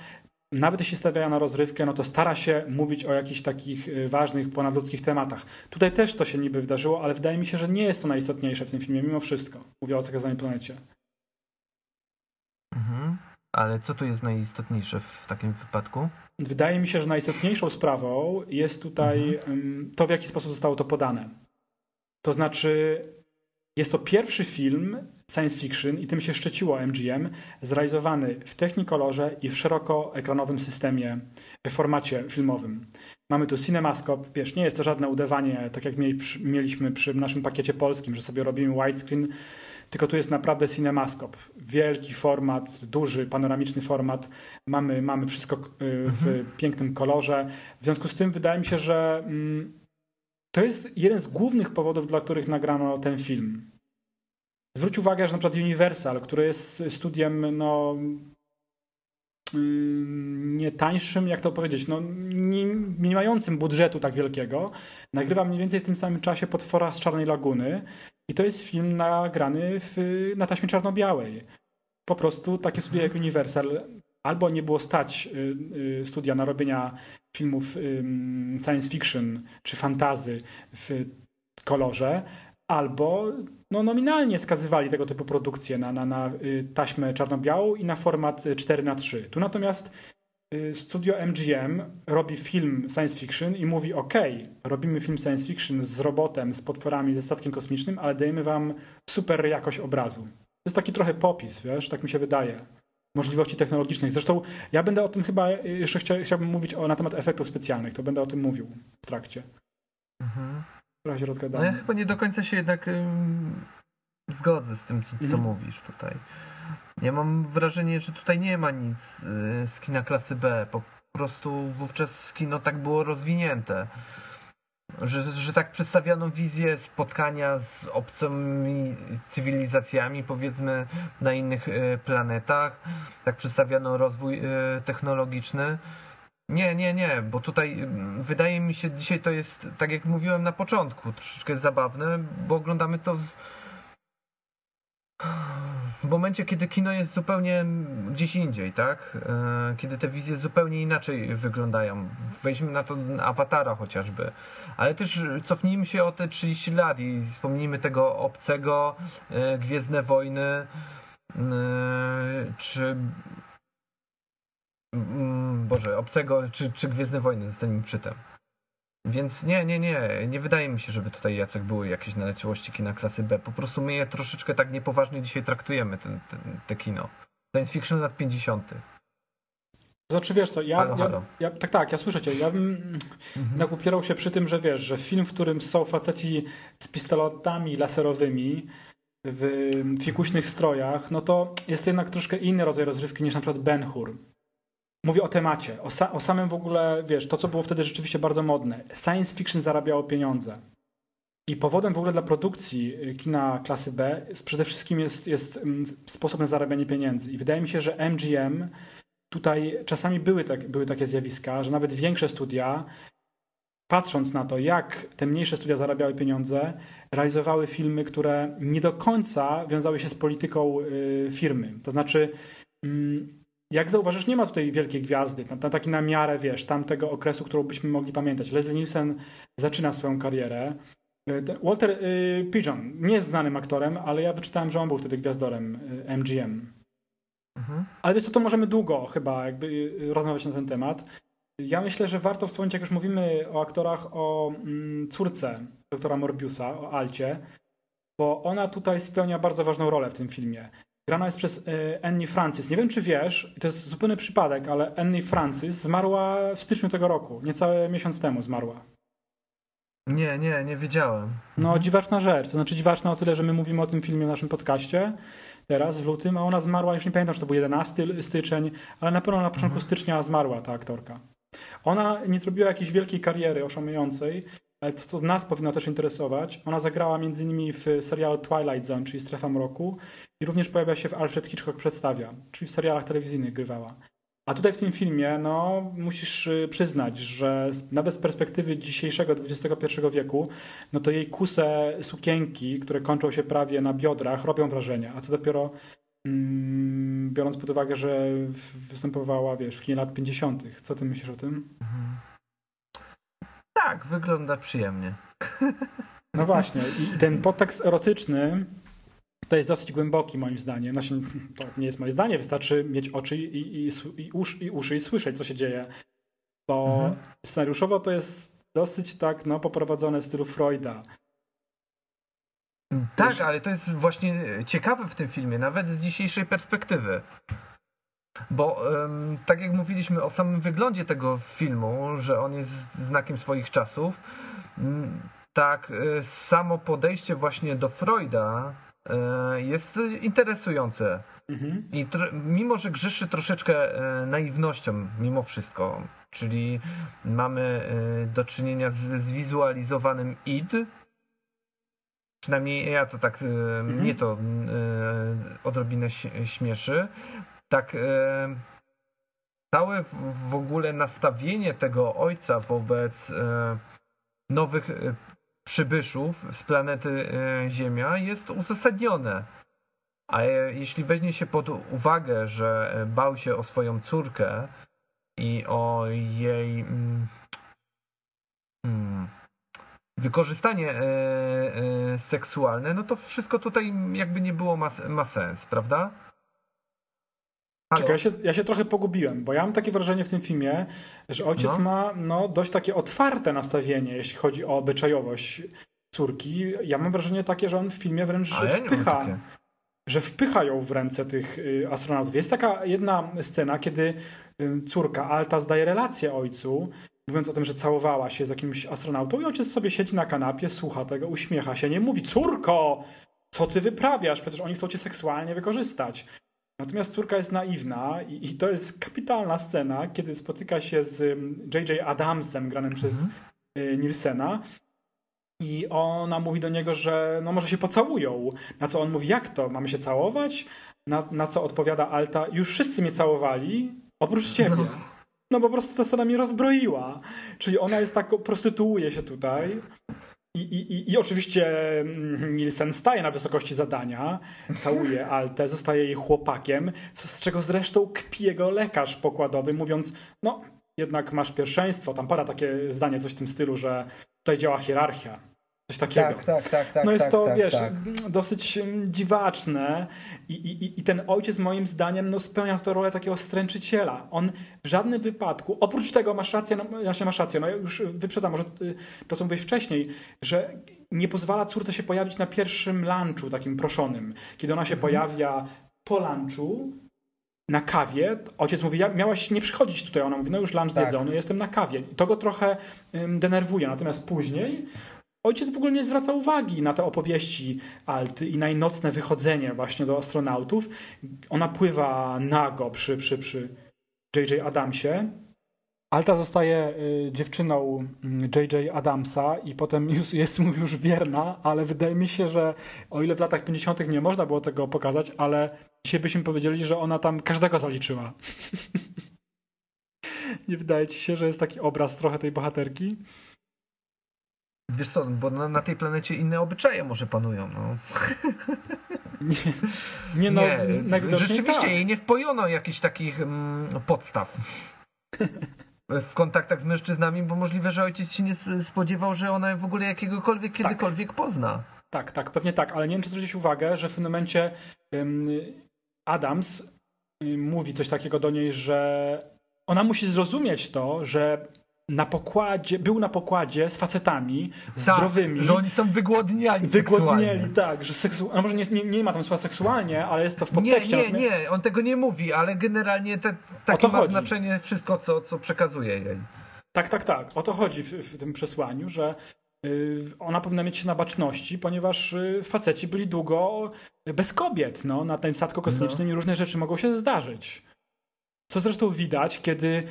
nawet jeśli stawia na rozrywkę, no to stara się mówić o jakichś takich y, ważnych, ponadludzkich tematach. Tutaj też to się niby wydarzyło, ale wydaje mi się, że nie jest to najistotniejsze w tym filmie, mimo wszystko. Mówię o zakazanej planecie. Mhm. Ale co tu jest najistotniejsze w takim wypadku? Wydaje mi się, że najistotniejszą sprawą jest tutaj ym, to, w jaki sposób zostało to podane. To znaczy, jest to pierwszy film science fiction, i tym się szczyciło MGM, zrealizowany w Technicolorze i w szerokoekranowym systemie, w formacie filmowym. Mamy tu CinemaScope, wiesz, nie jest to żadne udawanie, tak jak mieli, mieliśmy przy naszym pakiecie polskim, że sobie robimy widescreen, tylko tu jest naprawdę CinemaScope. Wielki format, duży, panoramiczny format. Mamy, mamy wszystko y, w pięknym kolorze. W związku z tym wydaje mi się, że mm, to jest jeden z głównych powodów, dla których nagrano ten film. Zwróć uwagę, że na przykład Universal, które jest studiem no, mm, nie tańszym, jak to powiedzieć, no, nie, nie mającym budżetu tak wielkiego, nagrywa mniej więcej w tym samym czasie Potwora z Czarnej Laguny i to jest film nagrany w, na taśmie czarno-białej. Po prostu takie studia jak Universal albo nie było stać y, y, studia na robienia filmów science fiction czy fantazy w kolorze, albo no, nominalnie skazywali tego typu produkcje na, na, na y, taśmę czarno-białą i na format 4 na 3 Tu natomiast studio MGM robi film science fiction i mówi ok, robimy film science fiction z robotem, z potworami, ze statkiem kosmicznym, ale dajemy wam super jakość obrazu. To jest taki trochę popis, wiesz, tak mi się wydaje. Możliwości technologicznych. Zresztą ja będę o tym chyba, jeszcze chcia, chciałbym mówić o, na temat efektów specjalnych, to będę o tym mówił w trakcie. Mhm. Trochę się No ja chyba nie do końca się jednak ym, zgodzę z tym, co, co Mhm. mówisz tutaj. Ja mam wrażenie, że tutaj nie ma nic y, z kina klasy B. Po prostu wówczas kino tak było rozwinięte. Że, że tak przedstawiano wizję spotkania z obcymi cywilizacjami, powiedzmy, na innych y, planetach. Tak przedstawiano rozwój y, technologiczny. Nie, nie, nie, bo tutaj mm, wydaje mi się, dzisiaj to jest, tak jak mówiłem na początku, troszeczkę zabawne, bo oglądamy to z... w momencie, kiedy kino jest zupełnie gdzieś indziej, tak? E, Kiedy te wizje zupełnie inaczej wyglądają. Weźmy na to awatara chociażby. Ale też cofnijmy się o te 30 lat i wspomnijmy tego obcego, e, Gwiezdne Wojny, e, czy Mm, Boże, obcego czy, czy Gwiezdne Wojny, zostańmy przy tym. Więc nie, nie, nie. Nie wydaje mi się, żeby tutaj Jacek były jakieś naleciałości kina klasy B. Po prostu my je troszeczkę tak niepoważnie dzisiaj traktujemy, te, te, te kino. Science fiction lat 50. Znaczy wiesz co, ja, Halo, ja, halo. ja tak, tak, ja słyszę cię. Ja bym Mhm. upierał się przy tym, że wiesz, że film, w którym są faceci z pistoletami laserowymi w fikuśnych strojach, no to jest jednak troszkę inny rodzaj rozrywki niż na przykład Ben Hur. Mówię o temacie, o, sa- o samym w ogóle, wiesz, to co było wtedy rzeczywiście bardzo modne. Science fiction zarabiało pieniądze. I powodem w ogóle dla produkcji y, kina klasy B przede wszystkim jest, jest mm, sposób na zarabianie pieniędzy. I wydaje mi się, że MGM tutaj czasami były, tak, były takie zjawiska, że nawet większe studia, patrząc na to, jak te mniejsze studia zarabiały pieniądze, realizowały filmy, które nie do końca wiązały się z polityką y, firmy. To znaczy, mm, jak zauważysz, nie ma tutaj wielkiej gwiazdy, na, na taki na miarę, wiesz, tamtego okresu, którą byśmy mogli pamiętać. Leslie Nielsen zaczyna swoją karierę. Ten Walter y, Pigeon nie jest znanym aktorem, ale ja wyczytałem, że on był wtedy gwiazdorem y, MGM. Mhm. Ale wiesz co, to możemy długo chyba jakby y, rozmawiać na ten temat. Ja myślę, że warto wspomnieć, jak już mówimy o aktorach, o mm, córce doktora Morbiusa, o Alcie, bo ona tutaj spełnia bardzo ważną rolę w tym filmie. Grana jest przez y, Annie Francis. Nie wiem, czy wiesz, to jest zupełny przypadek, ale Annie Francis zmarła w styczniu tego roku. Niecały miesiąc temu zmarła. Nie, nie, nie wiedziałem. No, dziwaczna rzecz. To znaczy dziwaczna o tyle, że my mówimy o tym filmie w naszym podcaście teraz, w lutym, a ona zmarła, już nie pamiętam, czy to był 11 styczeń, ale na pewno na początku stycznia zmarła ta aktorka. Ona nie zrobiła jakiejś wielkiej kariery oszamującej, ale to, co nas powinno też interesować, ona zagrała innymi w serialu Twilight Zone, czyli Strefa Mroku i również pojawia się w Alfred Hitchcock Przedstawia, czyli w serialach telewizyjnych grywała. A tutaj w tym filmie, no, musisz y, przyznać, że nawet z perspektywy dzisiejszego XXI wieku, no to jej kuse sukienki, które kończą się prawie na biodrach, robią wrażenie. A co dopiero mm, biorąc pod uwagę, że występowała, wiesz, w kinie lat 50. Co ty myślisz o tym? Tak, wygląda przyjemnie. No właśnie, i ten podtekst erotyczny to jest dosyć głęboki moim zdaniem. Znaczy, to nie jest moje zdanie, wystarczy mieć oczy i, i, i, usz, i uszy i słyszeć, co się dzieje. Bo Mhm. scenariuszowo to jest dosyć tak no, poprowadzone w stylu Freuda. Tak, ale to jest właśnie ciekawe w tym filmie, nawet z dzisiejszej perspektywy. Bo tak jak mówiliśmy o samym wyglądzie tego filmu, że on jest znakiem swoich czasów, tak e, samo podejście właśnie do Freuda e, jest interesujące. Mhm. I mimo, że grzeszy troszeczkę e, naiwnością, mimo wszystko, czyli mamy do czynienia z zwizualizowanym id, przynajmniej ja to tak, e, mnie to odrobinę śmieszy, tak e, całe w, w ogóle nastawienie tego ojca wobec e, nowych e, przybyszów z planety e, Ziemia jest uzasadnione. A jeśli weźmie się pod uwagę, że e, bał się o swoją córkę i o jej mm, mm, wykorzystanie e, e, seksualne, no to wszystko tutaj jakby nie było ma, ma sens, prawda? Halo? Czekaj, ja się, ja się trochę pogubiłem, bo ja mam takie wrażenie w tym filmie, że ojciec No. ma no, dość takie otwarte nastawienie, jeśli chodzi o obyczajowość córki. Ja mam wrażenie takie, że on w filmie wręcz wpycha, że wpycha ją w ręce tych y, astronautów. Jest taka jedna scena, kiedy y, córka Alta zdaje relację ojcu, mówiąc o tym, że całowała się z jakimś astronautą i ojciec sobie siedzi na kanapie, słucha tego, uśmiecha się, nie mówi córko, co ty wyprawiasz, przecież oni chcą cię seksualnie wykorzystać. Natomiast córka jest naiwna i, i to jest kapitalna scena, kiedy spotyka się z J.J. Adamsem, granym przez y, Nielsena. I ona mówi do niego, że no może się pocałują. Na co on mówi, jak to? Mamy się całować? Na, na co odpowiada Alta, już wszyscy mnie całowali, oprócz ciebie. No po prostu ta scena mnie rozbroiła. Czyli ona jest tak, prostytuuje się tutaj. I, i, i, oczywiście mm, Nielsen staje na wysokości zadania, całuje Altę, zostaje jej chłopakiem, z czego zresztą kpi jego lekarz pokładowy, mówiąc, no jednak masz pierwszeństwo. Tam pada takie zdanie, coś w tym stylu, że tutaj działa hierarchia. Coś takiego. Tak, tak, tak, tak. No jest tak, to, tak, wiesz, tak. dosyć dziwaczne I, i, i ten ojciec moim zdaniem no, spełnia tę rolę takiego stręczyciela. On w żadnym wypadku, oprócz tego masz rację, no, się masz rację, no już wyprzedzam może y, to, co mówiłeś wcześniej, że nie pozwala córce się pojawić na pierwszym lunchu takim proszonym. Kiedy ona się Mhm. pojawia po lunchu, na kawie, ojciec mówi, ja miałaś nie przychodzić tutaj. Ona mówi, no już lunch Tak. zjedzony, jestem na kawie. I to go trochę denerwuje. Natomiast później ojciec w ogóle nie zwraca uwagi na te opowieści Alty i na jej nocne wychodzenie właśnie do astronautów. Ona pływa nago przy, przy, przy J.J. Adamsie. Alta zostaje y, dziewczyną mm, J.J. Adamsa i potem jest mu już wierna, ale wydaje mi się, że o ile w latach 50. nie można było tego pokazać, ale dzisiaj byśmy powiedzieli, że ona tam każdego zaliczyła. nie wydaje ci się, że jest taki obraz trochę tej bohaterki? Wiesz co, bo na, na tej planecie inne obyczaje może panują, no. Nie, nie no, najwidoczniej Rzeczywiście tak. jej nie wpojono jakichś takich mm, podstaw. W kontaktach z mężczyznami, bo możliwe, że ojciec się nie spodziewał, że ona w ogóle jakiegokolwiek, kiedykolwiek pozna. Tak, tak, pewnie tak, ale nie wiem, czy zwrócić uwagę, że w pewnym momencie ym, Adams ym, mówi coś takiego do niej, że ona musi zrozumieć to, że na pokładzie, był na pokładzie z facetami zdrowymi. Tak, że oni są wygłodniali Wygłodnieli, tak, że seksu... no może nie, nie, nie ma tam słowa seksualnie, ale jest to w Nie, podtekście. nie, natomiast- nie, on tego nie mówi, ale generalnie te, takie to ma chodzi. znaczenie wszystko, co, co przekazuje jej. Tak, tak, tak. O to chodzi w, w tym przesłaniu, że y, ona powinna mieć się na baczności, ponieważ y, faceci byli długo bez kobiet no, na tym statku kosmicznym i różne rzeczy mogą się zdarzyć. Co zresztą widać, kiedy,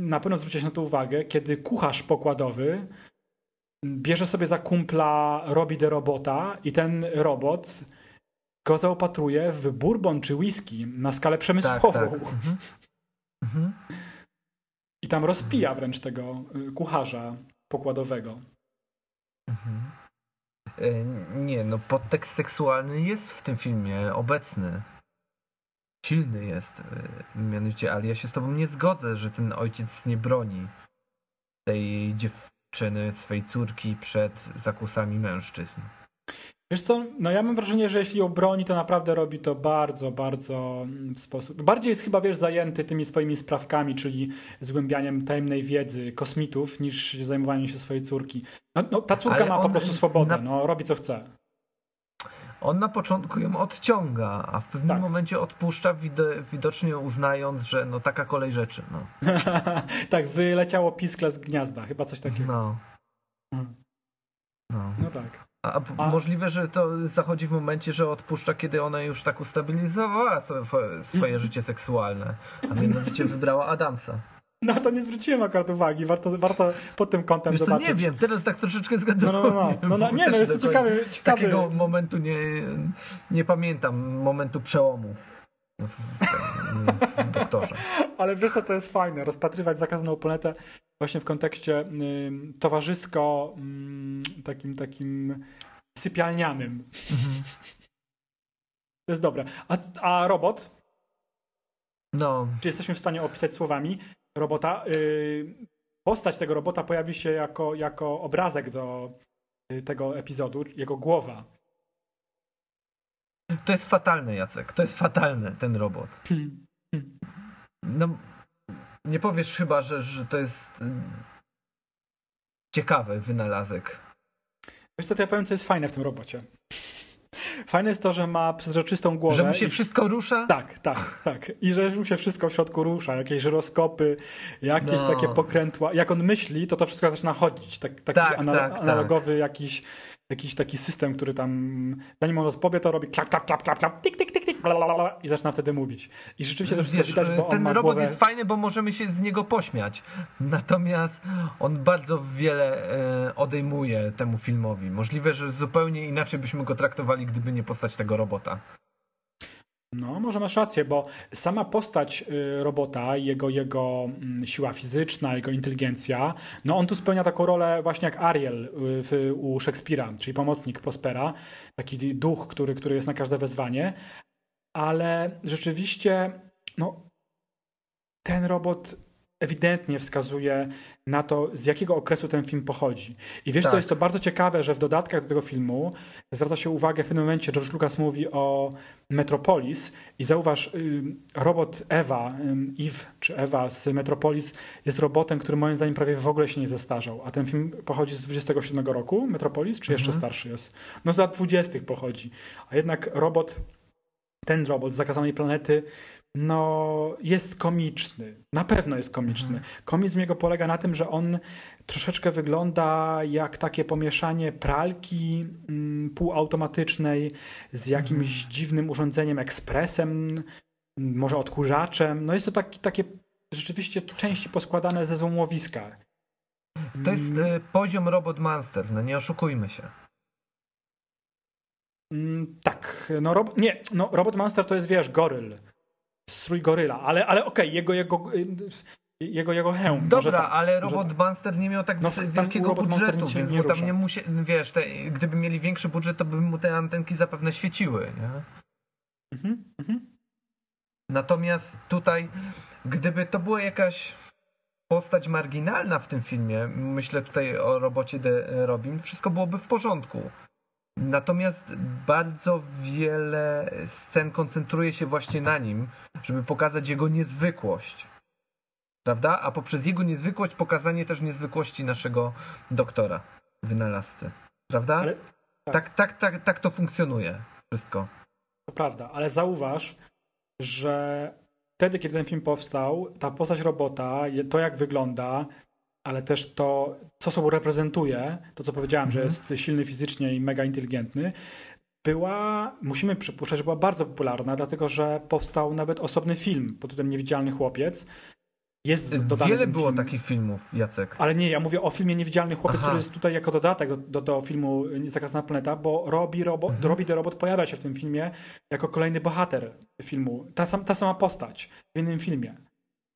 na pewno zwróciłeś na to uwagę, kiedy kucharz pokładowy bierze sobie za kumpla Robi de Robota i ten robot go zaopatruje w bourbon czy whisky na skalę przemysłową. Tak, tak. Mhm. Mhm. I tam rozpija wręcz tego y, kucharza pokładowego. E, Nie, no podtekst seksualny jest w tym filmie obecny. Silny jest. e, Mianowicie, ale ja się z tobą nie zgodzę, że ten ojciec nie broni tej dziewczyny, swej córki przed zakusami mężczyzn. Wiesz co, no ja mam wrażenie, że jeśli ją broni, to naprawdę robi to bardzo, bardzo mm, w sposób... Bardziej jest chyba, wiesz, zajęty tymi swoimi sprawkami, czyli zgłębianiem tajemnej wiedzy kosmitów, niż zajmowaniem się swojej córki. No, no ta córka Ale ma po prostu swobodę, na- no robi co chce. On na początku ją odciąga, a w pewnym Tak. momencie odpuszcza, wid- widocznie uznając, że no taka kolej rzeczy. No. tak, wyleciało piskle z gniazda, chyba coś takiego. No. Mhm. No. No tak. A, A- możliwe, że to zachodzi w momencie, że odpuszcza, kiedy ona już tak ustabilizowała swoje, swoje życie seksualne, a mianowicie wybrała Adamsa. No to nie zwróciłem akurat uwagi, warto, warto pod tym kątem Wiesz zobaczyć. nie wiem, teraz tak troszeczkę No, zgaduję. no, no, no, no, no, nie, no jest to ciekawy, ciekawy, Takiego momentu nie, nie pamiętam, momentu przełomu w, doktorze. Ale wiesz co, to jest fajne, rozpatrywać zakazaną planetę właśnie w kontekście ym, towarzysko ym, takim takim sypialnianym. To jest dobre. A, a robot, No, czy jesteśmy w stanie opisać słowami robota? Yy, postać tego robota pojawi się jako, jako obrazek do y, tego epizodu, jego głowa. to jest fatalne, Jacek, to jest fatalne, ten robot. No, nie powiesz chyba, że, że to jest mm, ciekawy wynalazek. Wiesz co, to ja powiem, co jest fajne w tym robocie. Fajne jest to, że ma przezroczystą głowę. Że mu się i- wszystko rusza? Tak, tak, tak. I że mu się wszystko w środku rusza, jakieś żyroskopy, jakieś No. takie pokrętła. Jak on myśli, to to wszystko zaczyna chodzić. Tak, taki Tak, ana- tak, tak. analogowy jakiś, jakiś taki system, który tam, zanim on odpowie, to robi klap, klap, klap, klap, klap, tik, tik, tik, i zaczyna wtedy mówić. I rzeczywiście to wszystko Wiesz, widać, bo on ten robot głowę... jest fajny, bo możemy się z niego pośmiać. Natomiast on bardzo wiele e, odejmuje temu filmowi. Możliwe, że zupełnie inaczej byśmy go traktowali, gdyby nie postać tego robota. No, może masz rację, bo sama postać y, robota, jego, jego mm, siła fizyczna, jego inteligencja, no on tu spełnia taką rolę właśnie jak Ariel y, w, u Szekspira, czyli pomocnik Prospera, taki duch, który, który jest na każde wezwanie, ale rzeczywiście, no ten robot ewidentnie wskazuje na to, z jakiego okresu ten film pochodzi. I wiesz, Tak. co jest to bardzo ciekawe, że w dodatkach do tego filmu zwraca się uwagę w pewnym momencie, George Lucas mówi o Metropolis i zauważ, ym, robot Ewa, Eve czy Ewa z Metropolis jest robotem, który moim zdaniem prawie w ogóle się nie zestarzał. A ten film pochodzi z 27 roku, Metropolis, czy jeszcze starszy jest? No z lat 20 pochodzi. A jednak robot, ten robot z zakazanej planety, no jest komiczny. Na pewno jest komiczny. Komizm jego polega na tym, że on troszeczkę wygląda jak takie pomieszanie pralki mm, półautomatycznej z jakimś dziwnym urządzeniem, ekspresem, może odkurzaczem. No jest to taki, takie rzeczywiście części poskładane ze złomowiska. To jest e, poziom Robot Monster, no nie oszukujmy się. Mm, tak, no, rob, nie, no Robot Monster to jest, wiesz, goryl. Strój goryla, ale, ale okej, jego, jego, y, jego, jego hełm. Dobra, tak, ale Robot Monster nie miał tak No, wielkiego Robot budżetu, więc nie tam rusza. nie musie, wiesz, te, gdyby mieli większy budżet, to by mu te antenki zapewne świeciły, nie? Mhm, mhm. Natomiast tutaj, gdyby to była jakaś postać marginalna w tym filmie, myślę tutaj o robocie The Robin, wszystko byłoby w porządku. Natomiast bardzo wiele scen koncentruje się właśnie na nim, żeby pokazać jego niezwykłość. Prawda? A poprzez jego niezwykłość pokazanie też niezwykłości naszego doktora, wynalazcy. Prawda? Ale- tak, tak, tak, tak to funkcjonuje wszystko. To prawda, ale zauważ, że wtedy, kiedy ten film powstał, ta postać robota, to jak wygląda, ale też to, co sobą reprezentuje, to co powiedziałem, że Mhm. jest silny fizycznie i mega inteligentny, była, musimy przypuszczać, że była bardzo popularna, dlatego że powstał nawet osobny film pod tytułem Niewidzialny Chłopiec. Jest dodany Wiele było film. takich filmów, Jacek. Ale nie, ja mówię o filmie Niewidzialny Chłopiec, Aha. który jest tutaj jako dodatek do, do, do filmu Zakazana Planeta, bo Robi, Robo, Mhm. Robi the Robot pojawia się w tym filmie jako kolejny bohater filmu. Ta, sam, ta sama postać w innym filmie.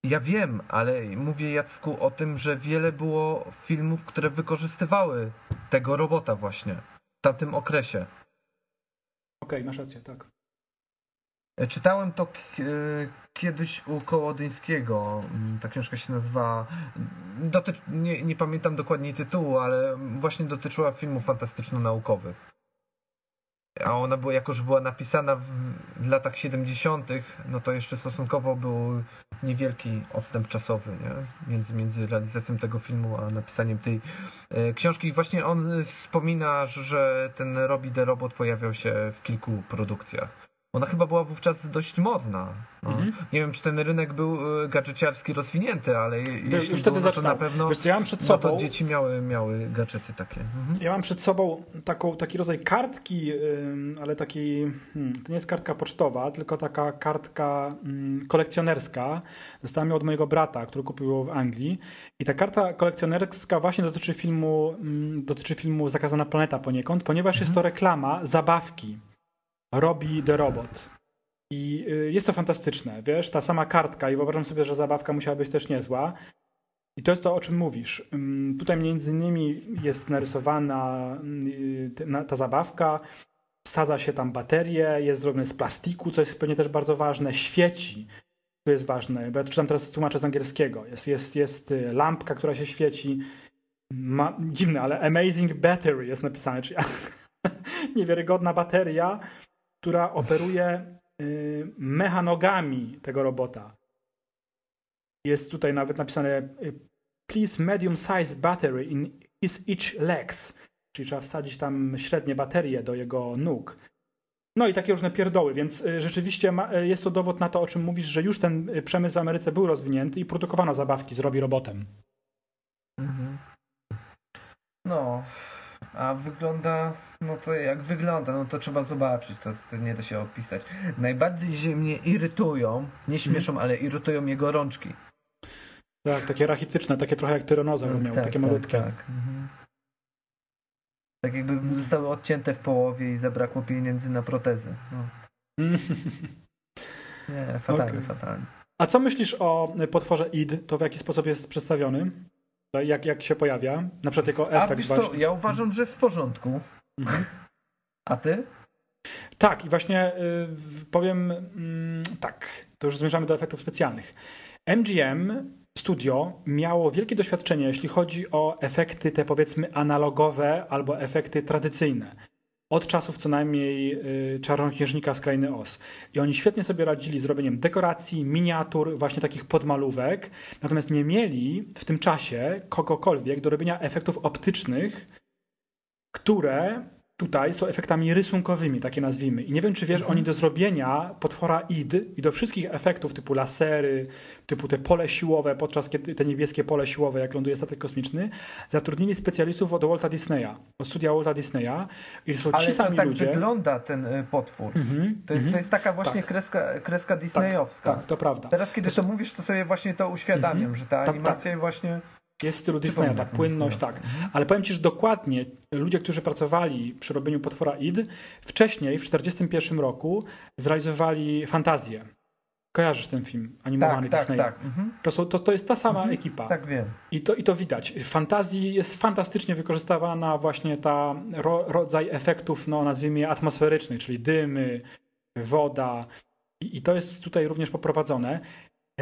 Ja wiem, ale mówię Jacku o tym, że wiele było filmów, które wykorzystywały tego robota właśnie w tamtym okresie. Okej, masz rację, tak. E, Czytałem to e, kiedyś u Kołodyńskiego. Mm, Ta książka się nazywa. Dotycz... Nie, nie pamiętam dokładnie tytułu, ale właśnie dotyczyła filmów fantastyczno-naukowych. A ona była, jako że była napisana w, w latach 70., no to jeszcze stosunkowo był niewielki odstęp czasowy nie? Między, między realizacją tego filmu a napisaniem tej e, książki. I właśnie on e, wspomina, że ten Robi the Robot pojawiał się w kilku produkcjach. Ona chyba była wówczas dość modna. No. Mhm. Nie wiem, czy ten rynek był e, gadżeciarski rozwinięty, ale je- jeśli już wtedy no to zaczynał. na pewno Wiesz co, ja mam przed no sobą... to dzieci miały, miały gadżety takie. Mhm. Ja mam przed sobą taką, taki rodzaj kartki, ale takiej, hmm, to nie jest kartka pocztowa, tylko taka kartka ym, kolekcjonerska. Dostałem ją od mojego brata, który kupił ją w Anglii. I ta karta kolekcjonerska właśnie dotyczy filmu, ym, dotyczy filmu Zakazana Planeta poniekąd, ponieważ jest to reklama zabawki Robi the Robot. I y, jest to fantastyczne, wiesz, ta sama kartka i wyobrażam sobie, że zabawka musiała być też niezła. I to jest to, o czym mówisz. Tutaj między innymi jest narysowana y, ta zabawka, wsadza się tam baterię, jest zrobione z plastiku, co jest pewnie też bardzo ważne, świeci. To jest ważne, bo ja czytam teraz tłumaczę z angielskiego. Jest, jest, jest y, lampka, która się świeci. Ma, dziwne, ale amazing battery jest napisane, czyli niewiarygodna bateria, która operuje y, mechanogami tego robota. Jest tutaj nawet napisane y, please medium size battery in his each legs. Czyli trzeba wsadzić tam średnie baterie do jego nóg. No i takie różne pierdoły, więc y, rzeczywiście ma, jest to dowód na to, o czym mówisz, że już ten przemysł w Ameryce był rozwinięty i produkowano zabawki z Robi Robotem. Mhm. No, a wygląda, no to jak wygląda, no to trzeba zobaczyć, to, to nie da się opisać. Najbardziej się mnie irytują, nie śmieszą, ale irytują jego rączki. Tak, takie rachityczne, takie trochę jak tyranozaur miał, Tak, takie tak, malutkie. Tak. Mhm. tak jakby zostały odcięte w połowie i zabrakło pieniędzy na protezy. No. Nie, fatalnie, Okej. fatalnie. A co myślisz o potworze id? To w jaki sposób jest przedstawiony? Jak, jak się pojawia? Na przykład jako A efekt wiesz co, ja uważam, że w porządku. Mhm. A ty? Tak, i właśnie y, powiem mm, tak, to już zmierzamy do efektów specjalnych. MGM studio miało wielkie doświadczenie, jeśli chodzi o efekty te powiedzmy analogowe albo efekty tradycyjne. Od czasów co najmniej y, Czarnoksiężnika z Krainy Os. I oni świetnie sobie radzili z robieniem dekoracji, miniatur, właśnie takich podmalówek. Natomiast nie mieli w tym czasie kogokolwiek do robienia efektów optycznych, które tutaj są efektami rysunkowymi, takie nazwijmy. I nie wiem, czy wiesz, Mhm. oni do zrobienia potwora id i do wszystkich efektów typu lasery, typu te pole siłowe, podczas kiedy te niebieskie pole siłowe, jak ląduje statek kosmiczny, zatrudnili specjalistów od Walta Disneya, od studia Walta Disneya. I to są Ale ci to sami tak ludzie. wygląda ten y, potwór. Mhm, To jest, mhm. to jest taka właśnie Tak. kreska, kreska tak, disneyowska. tak, to prawda. Teraz kiedy to mówisz, to sobie właśnie to uświadamiam, Mhm. że ta Tak, animacja właśnie... Jest w stylu Disneya, tak, płynność, tak. Mhm. Ale powiem Ci, że dokładnie ludzie, którzy pracowali przy robieniu potwora id, wcześniej, w 1941 roku, zrealizowali Fantazję. Kojarzysz ten film animowany Tak, tak, Disneya? tak. Mhm. To, są, to, to jest ta sama Mhm. ekipa. Tak wiem. I to, I to widać. W fantazji jest fantastycznie wykorzystywana właśnie ta ro, rodzaj efektów, no nazwijmy je atmosferycznych, czyli dymy, woda. I, I to jest tutaj również poprowadzone.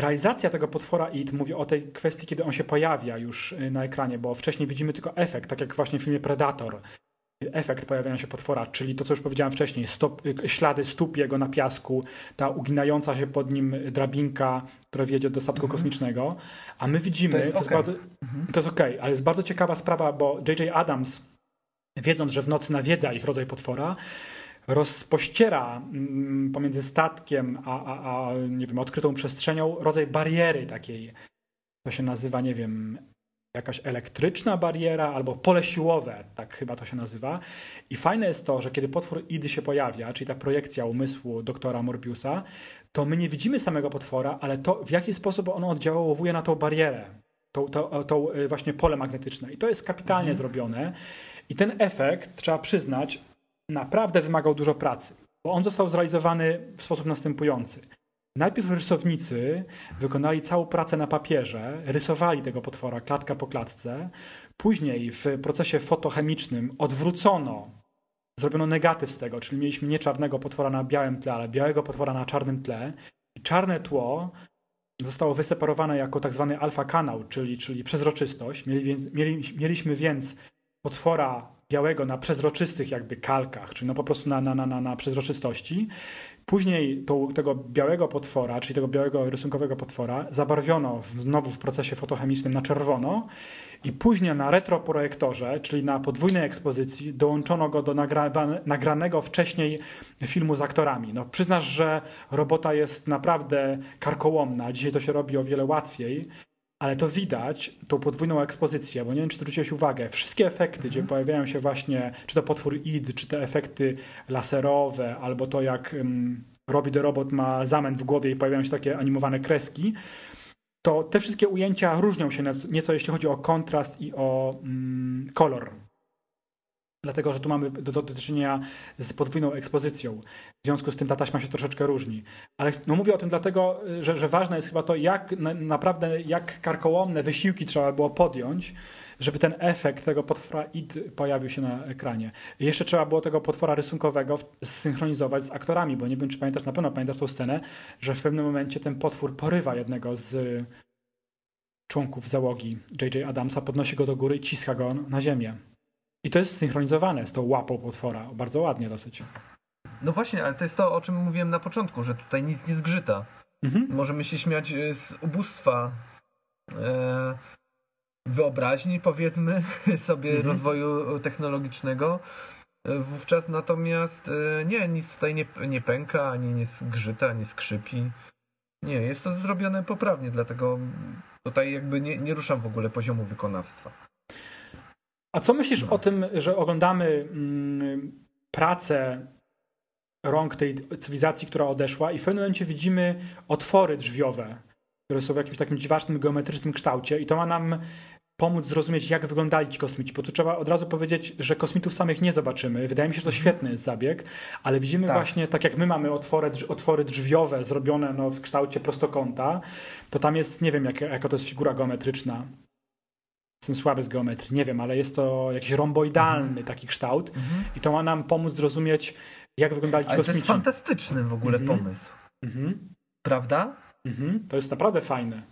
Realizacja tego potwora IT mówi o tej kwestii, kiedy on się pojawia już y, na ekranie, bo wcześniej widzimy tylko efekt, tak jak właśnie w filmie Predator. Efekt pojawiania się potwora, czyli to, co już powiedziałem wcześniej, stop, y, ślady stóp jego na piasku, ta uginająca się pod nim drabinka, która wiedzie do statku kosmicznego. A my widzimy, Mhm. To jest bardzo, to jest okej, ale jest bardzo ciekawa sprawa, bo J.J. Adams, wiedząc, że w nocy nawiedza ich rodzaj potwora, rozpościera mm, pomiędzy statkiem a, a, a nie wiem, odkrytą przestrzenią rodzaj bariery takiej, to się nazywa, nie wiem, jakaś elektryczna bariera albo pole siłowe, tak chyba to się nazywa. I fajne jest to, że kiedy potwór Idy się pojawia, czyli ta projekcja umysłu doktora Morbiusa, to my nie widzimy samego potwora, ale to w jaki sposób on oddziałuje na tą barierę, tą, tą, tą y, właśnie pole magnetyczne. I to jest kapitalnie zrobione. I ten efekt, trzeba przyznać, naprawdę wymagał dużo pracy, bo on został zrealizowany w sposób następujący. Najpierw rysownicy wykonali całą pracę na papierze, rysowali tego potwora klatka po klatce. Później w procesie fotochemicznym odwrócono, zrobiono negatyw z tego, czyli mieliśmy nie czarnego potwora na białym tle, ale białego potwora na czarnym tle. I czarne tło zostało wyseparowane jako tak zwany alfa kanał, czyli, czyli przezroczystość. Mieli więc, mieli, mieliśmy więc potwora białego na przezroczystych jakby kalkach, czyli no po prostu na, na, na, na, przezroczystości. Później tą, tego białego potwora, czyli tego białego rysunkowego potwora zabarwiono w, znowu w procesie fotochemicznym na czerwono i później na retroprojektorze, czyli na podwójnej ekspozycji dołączono go do nagra nagranego wcześniej filmu z aktorami. No, przyznasz, że robota jest naprawdę karkołomna. Dzisiaj to się robi o wiele łatwiej. Ale to widać, tą podwójną ekspozycję, bo nie wiem, czy zwróciłeś uwagę, wszystkie efekty, gdzie pojawiają się właśnie, czy to potwór id, czy te efekty laserowe, albo to jak um, Robi the Robot ma zamęt w głowie i pojawiają się takie animowane kreski, to te wszystkie ujęcia różnią się nieco, jeśli chodzi o kontrast i o mm, kolor. Dlatego, że tu mamy do, do, do czynienia z podwójną ekspozycją. W związku z tym ta taśma się troszeczkę różni. Ale no mówię o tym dlatego, że, że ważne jest chyba to, jak na, naprawdę, jak karkołomne wysiłki trzeba było podjąć, żeby ten efekt tego potwora id pojawił się na ekranie. Jeszcze trzeba było tego potwora rysunkowego zsynchronizować z aktorami, bo nie wiem, czy pamiętasz, na pewno pamiętasz tą scenę, że w pewnym momencie ten potwór porywa jednego z członków załogi J.J. Adamsa, podnosi go do góry i ciska go na ziemię. I to jest synchronizowane z tą łapą potwora. Bardzo ładnie dosyć. No właśnie, ale to jest to, o czym mówiłem na początku, że tutaj nic nie zgrzyta. Mhm. Możemy się śmiać e, z ubóstwa e, wyobraźni, powiedzmy, sobie Mhm. rozwoju technologicznego. E, Wówczas natomiast e, nie, nic tutaj nie, nie pęka, ani nie zgrzyta, ani skrzypi. Nie, jest to zrobione poprawnie, dlatego tutaj jakby nie, nie ruszam w ogóle poziomu wykonawstwa. A co myślisz o tym, że oglądamy mm, pracę rąk tej cywilizacji, która odeszła i w pewnym momencie widzimy otwory drzwiowe, które są w jakimś takim dziwacznym, geometrycznym kształcie i to ma nam pomóc zrozumieć, jak wyglądali ci kosmici, bo tu trzeba od razu powiedzieć, że kosmitów samych nie zobaczymy. Wydaje mi się, że to świetny jest zabieg, ale widzimy Tak. właśnie, tak jak my mamy otwory, otwory drzwiowe zrobione no, w kształcie prostokąta, to tam jest, nie wiem, jak, jaka to jest figura geometryczna. Jestem słaby z geometrii, nie wiem, ale jest to jakiś romboidalny taki kształt i to ma nam pomóc zrozumieć, jak wyglądali ci Ale to jest kosmici. fantastyczny w ogóle Mhm. pomysł. Mhm. Prawda? Mhm. To jest naprawdę fajne.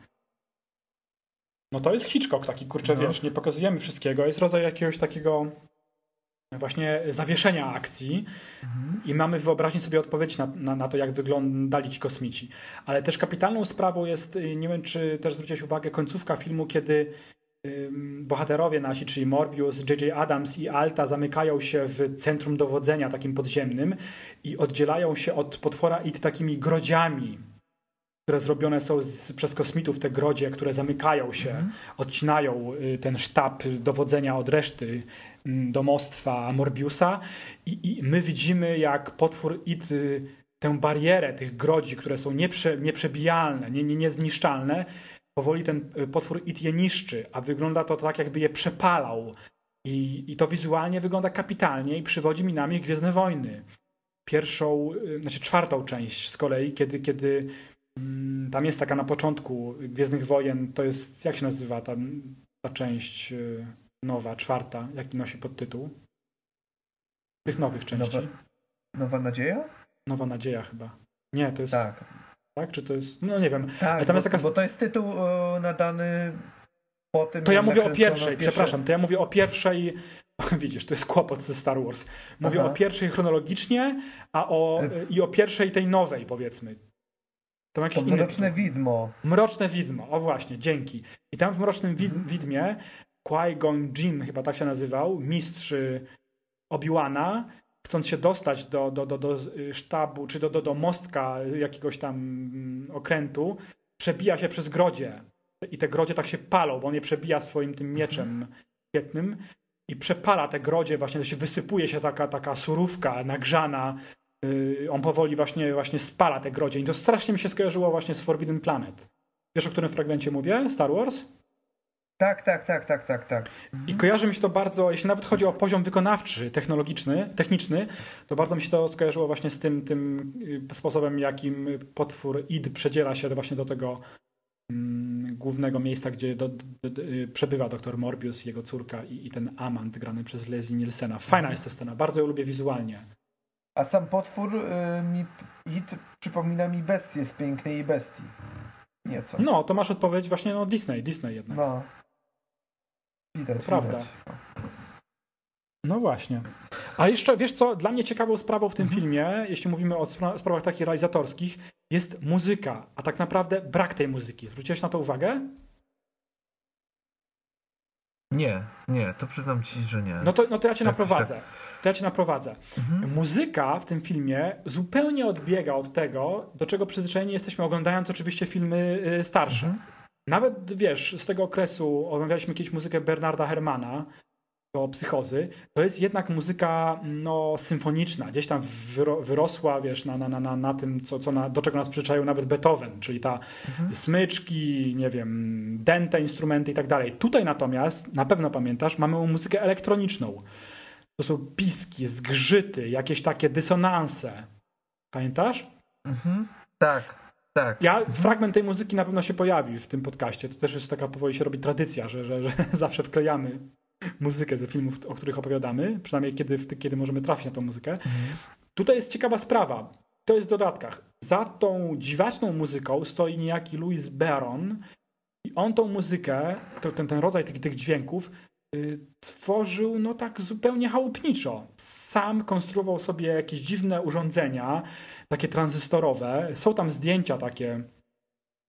no to jest Hitchcock taki, kurczę, No. wiesz, nie pokazujemy wszystkiego, jest rodzaj jakiegoś takiego właśnie zawieszenia akcji i mamy w wyobraźni sobie odpowiedź na, na, na to, jak wyglądali ci kosmici. Ale też kapitalną sprawą jest, y, nie wiem, czy też zwróciłeś uwagę, końcówka filmu, kiedy bohaterowie nasi, czyli Morbius, J.J. Adams i Alta zamykają się w centrum dowodzenia takim podziemnym i oddzielają się od potwora IT takimi grodziami, które zrobione są z, przez kosmitów, te grodzie, które zamykają się, odcinają y, ten sztab dowodzenia od reszty mm, domostwa Morbiusa i, i my widzimy, jak potwór IT y, tę barierę tych grodzi, które są nieprze, nieprzebijalne, nie, nie, niezniszczalne, powoli ten y, potwór IT je niszczy, a wygląda to tak, jakby je przepalał. I, I to wizualnie wygląda kapitalnie i przywodzi mi na myśl Gwiezdne Wojny. Pierwszą, y, znaczy czwartą część z kolei, kiedy, kiedy mm, tam jest taka na początku Gwiezdnych Wojen, to jest, jak się nazywa ta, ta część y, nowa, czwarta, jaki nosi podtytuł? Tych nowych części. Nowa, nowa nadzieja? Nowa Nadzieja chyba. Nie, to jest... Tak. Tak. Czy to jest... No nie wiem. Tak, Ale tam bo, jest taka- bo to jest tytuł e, nadany po tym, To ja mówię o pierwszej, pierwsze- przepraszam, to ja mówię o pierwszej. Widzisz, to jest kłopot ze Star Wars. Mówię Aha. o pierwszej chronologicznie, a o, E. i o pierwszej tej nowej, powiedzmy. Jakiś To Mroczne. Widmo. Mroczne Widmo, o właśnie, dzięki. I tam w Mrocznym Wid- Mhm. Widmie Qui-Gon Jinn, chyba tak się nazywał, mistrz y, Obi-Wana, chcąc się dostać do, do, do, do y, sztabu, czy do, do, do mostka jakiegoś tam mm, okrętu, przebija się przez grodzie. I te grodzie tak się palą, bo on je przebija swoim tym mieczem świetnym i przepala te grodzie, właśnie się wysypuje się taka, taka surówka nagrzana. Yy, on powoli właśnie, właśnie spala te grodzie. I to strasznie mi się skojarzyło właśnie z Forbidden Planet. Wiesz, o którym fragmencie mówię? Star Wars? Tak, tak, tak, tak, tak, tak. I kojarzy mi się to bardzo, jeśli nawet chodzi o poziom wykonawczy, technologiczny, techniczny, to bardzo mi się to skojarzyło właśnie z tym, tym y, sposobem, jakim potwór id przedziela się właśnie do tego mm, głównego miejsca, gdzie do, do, do, y, przebywa doktor Morbius, jego córka i, i ten Amant grany przez Leslie Nielsena. Fajna jest to scena, bardzo ją lubię wizualnie. A sam potwór y, mi It przypomina mi bestię z pięknej bestii. Nieco. No, to masz odpowiedź właśnie, no Disney, Disney jednak. No. Widać, Prawda. widać. No właśnie. A jeszcze, wiesz co, dla mnie ciekawą sprawą w tym filmie, jeśli mówimy o spra- sprawach takich realizatorskich, jest muzyka, a tak naprawdę brak tej muzyki. Zwróciłeś na to uwagę? Nie, nie, to przyznam ci, że nie. No to, no to ja cię Tak, naprowadzę. To ja cię naprowadzę. Mhm. Muzyka w tym filmie zupełnie odbiega od tego, do czego przyzwyczajeni jesteśmy oglądając oczywiście filmy y, starsze. Mhm. Nawet, wiesz, z tego okresu omawialiśmy kiedyś muzykę Bernarda Hermana do Psychozy. To jest jednak muzyka no, symfoniczna. Gdzieś tam wyro, wyrosła, wiesz, na, na, na, na, tym, co, co na, do czego nas przyzwyczaił nawet Beethoven, czyli ta smyczki, nie wiem, dęte instrumenty i tak dalej. Tutaj natomiast, na pewno pamiętasz, mamy muzykę elektroniczną. To są piski, zgrzyty, jakieś takie dysonanse. Pamiętasz? Mhm. Tak, tak. Ja, fragment tej muzyki na pewno się pojawi w tym podcaście. To też już taka powoli się robi tradycja, że, że, że zawsze wklejamy muzykę ze filmów, o których opowiadamy, przynajmniej kiedy, kiedy możemy trafić na tą muzykę. Tutaj jest ciekawa sprawa. To jest w dodatkach. Za tą dziwaczną muzyką stoi niejaki Louis Baron i on tą muzykę, to, ten, ten rodzaj tych, tych dźwięków y, tworzył no tak zupełnie chałupniczo. Sam konstruował sobie jakieś dziwne urządzenia, takie tranzystorowe. Są tam zdjęcia takie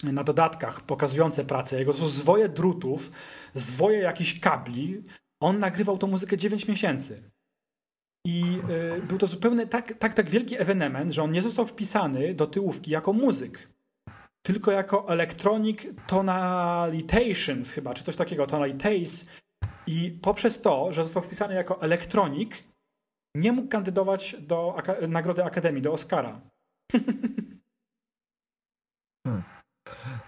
na dodatkach pokazujące pracę jego. To są zwoje drutów, zwoje jakichś kabli. On nagrywał tą muzykę 9 miesięcy. I y, był to zupełnie tak, tak, tak wielki ewenement, że on nie został wpisany do tyłówki jako muzyk, tylko jako electronic tonalitations chyba, czy coś takiego, tonalitas. I poprzez to, że został wpisany jako elektronik, nie mógł kandydować do aka- nagrody Akademii, do Oscara.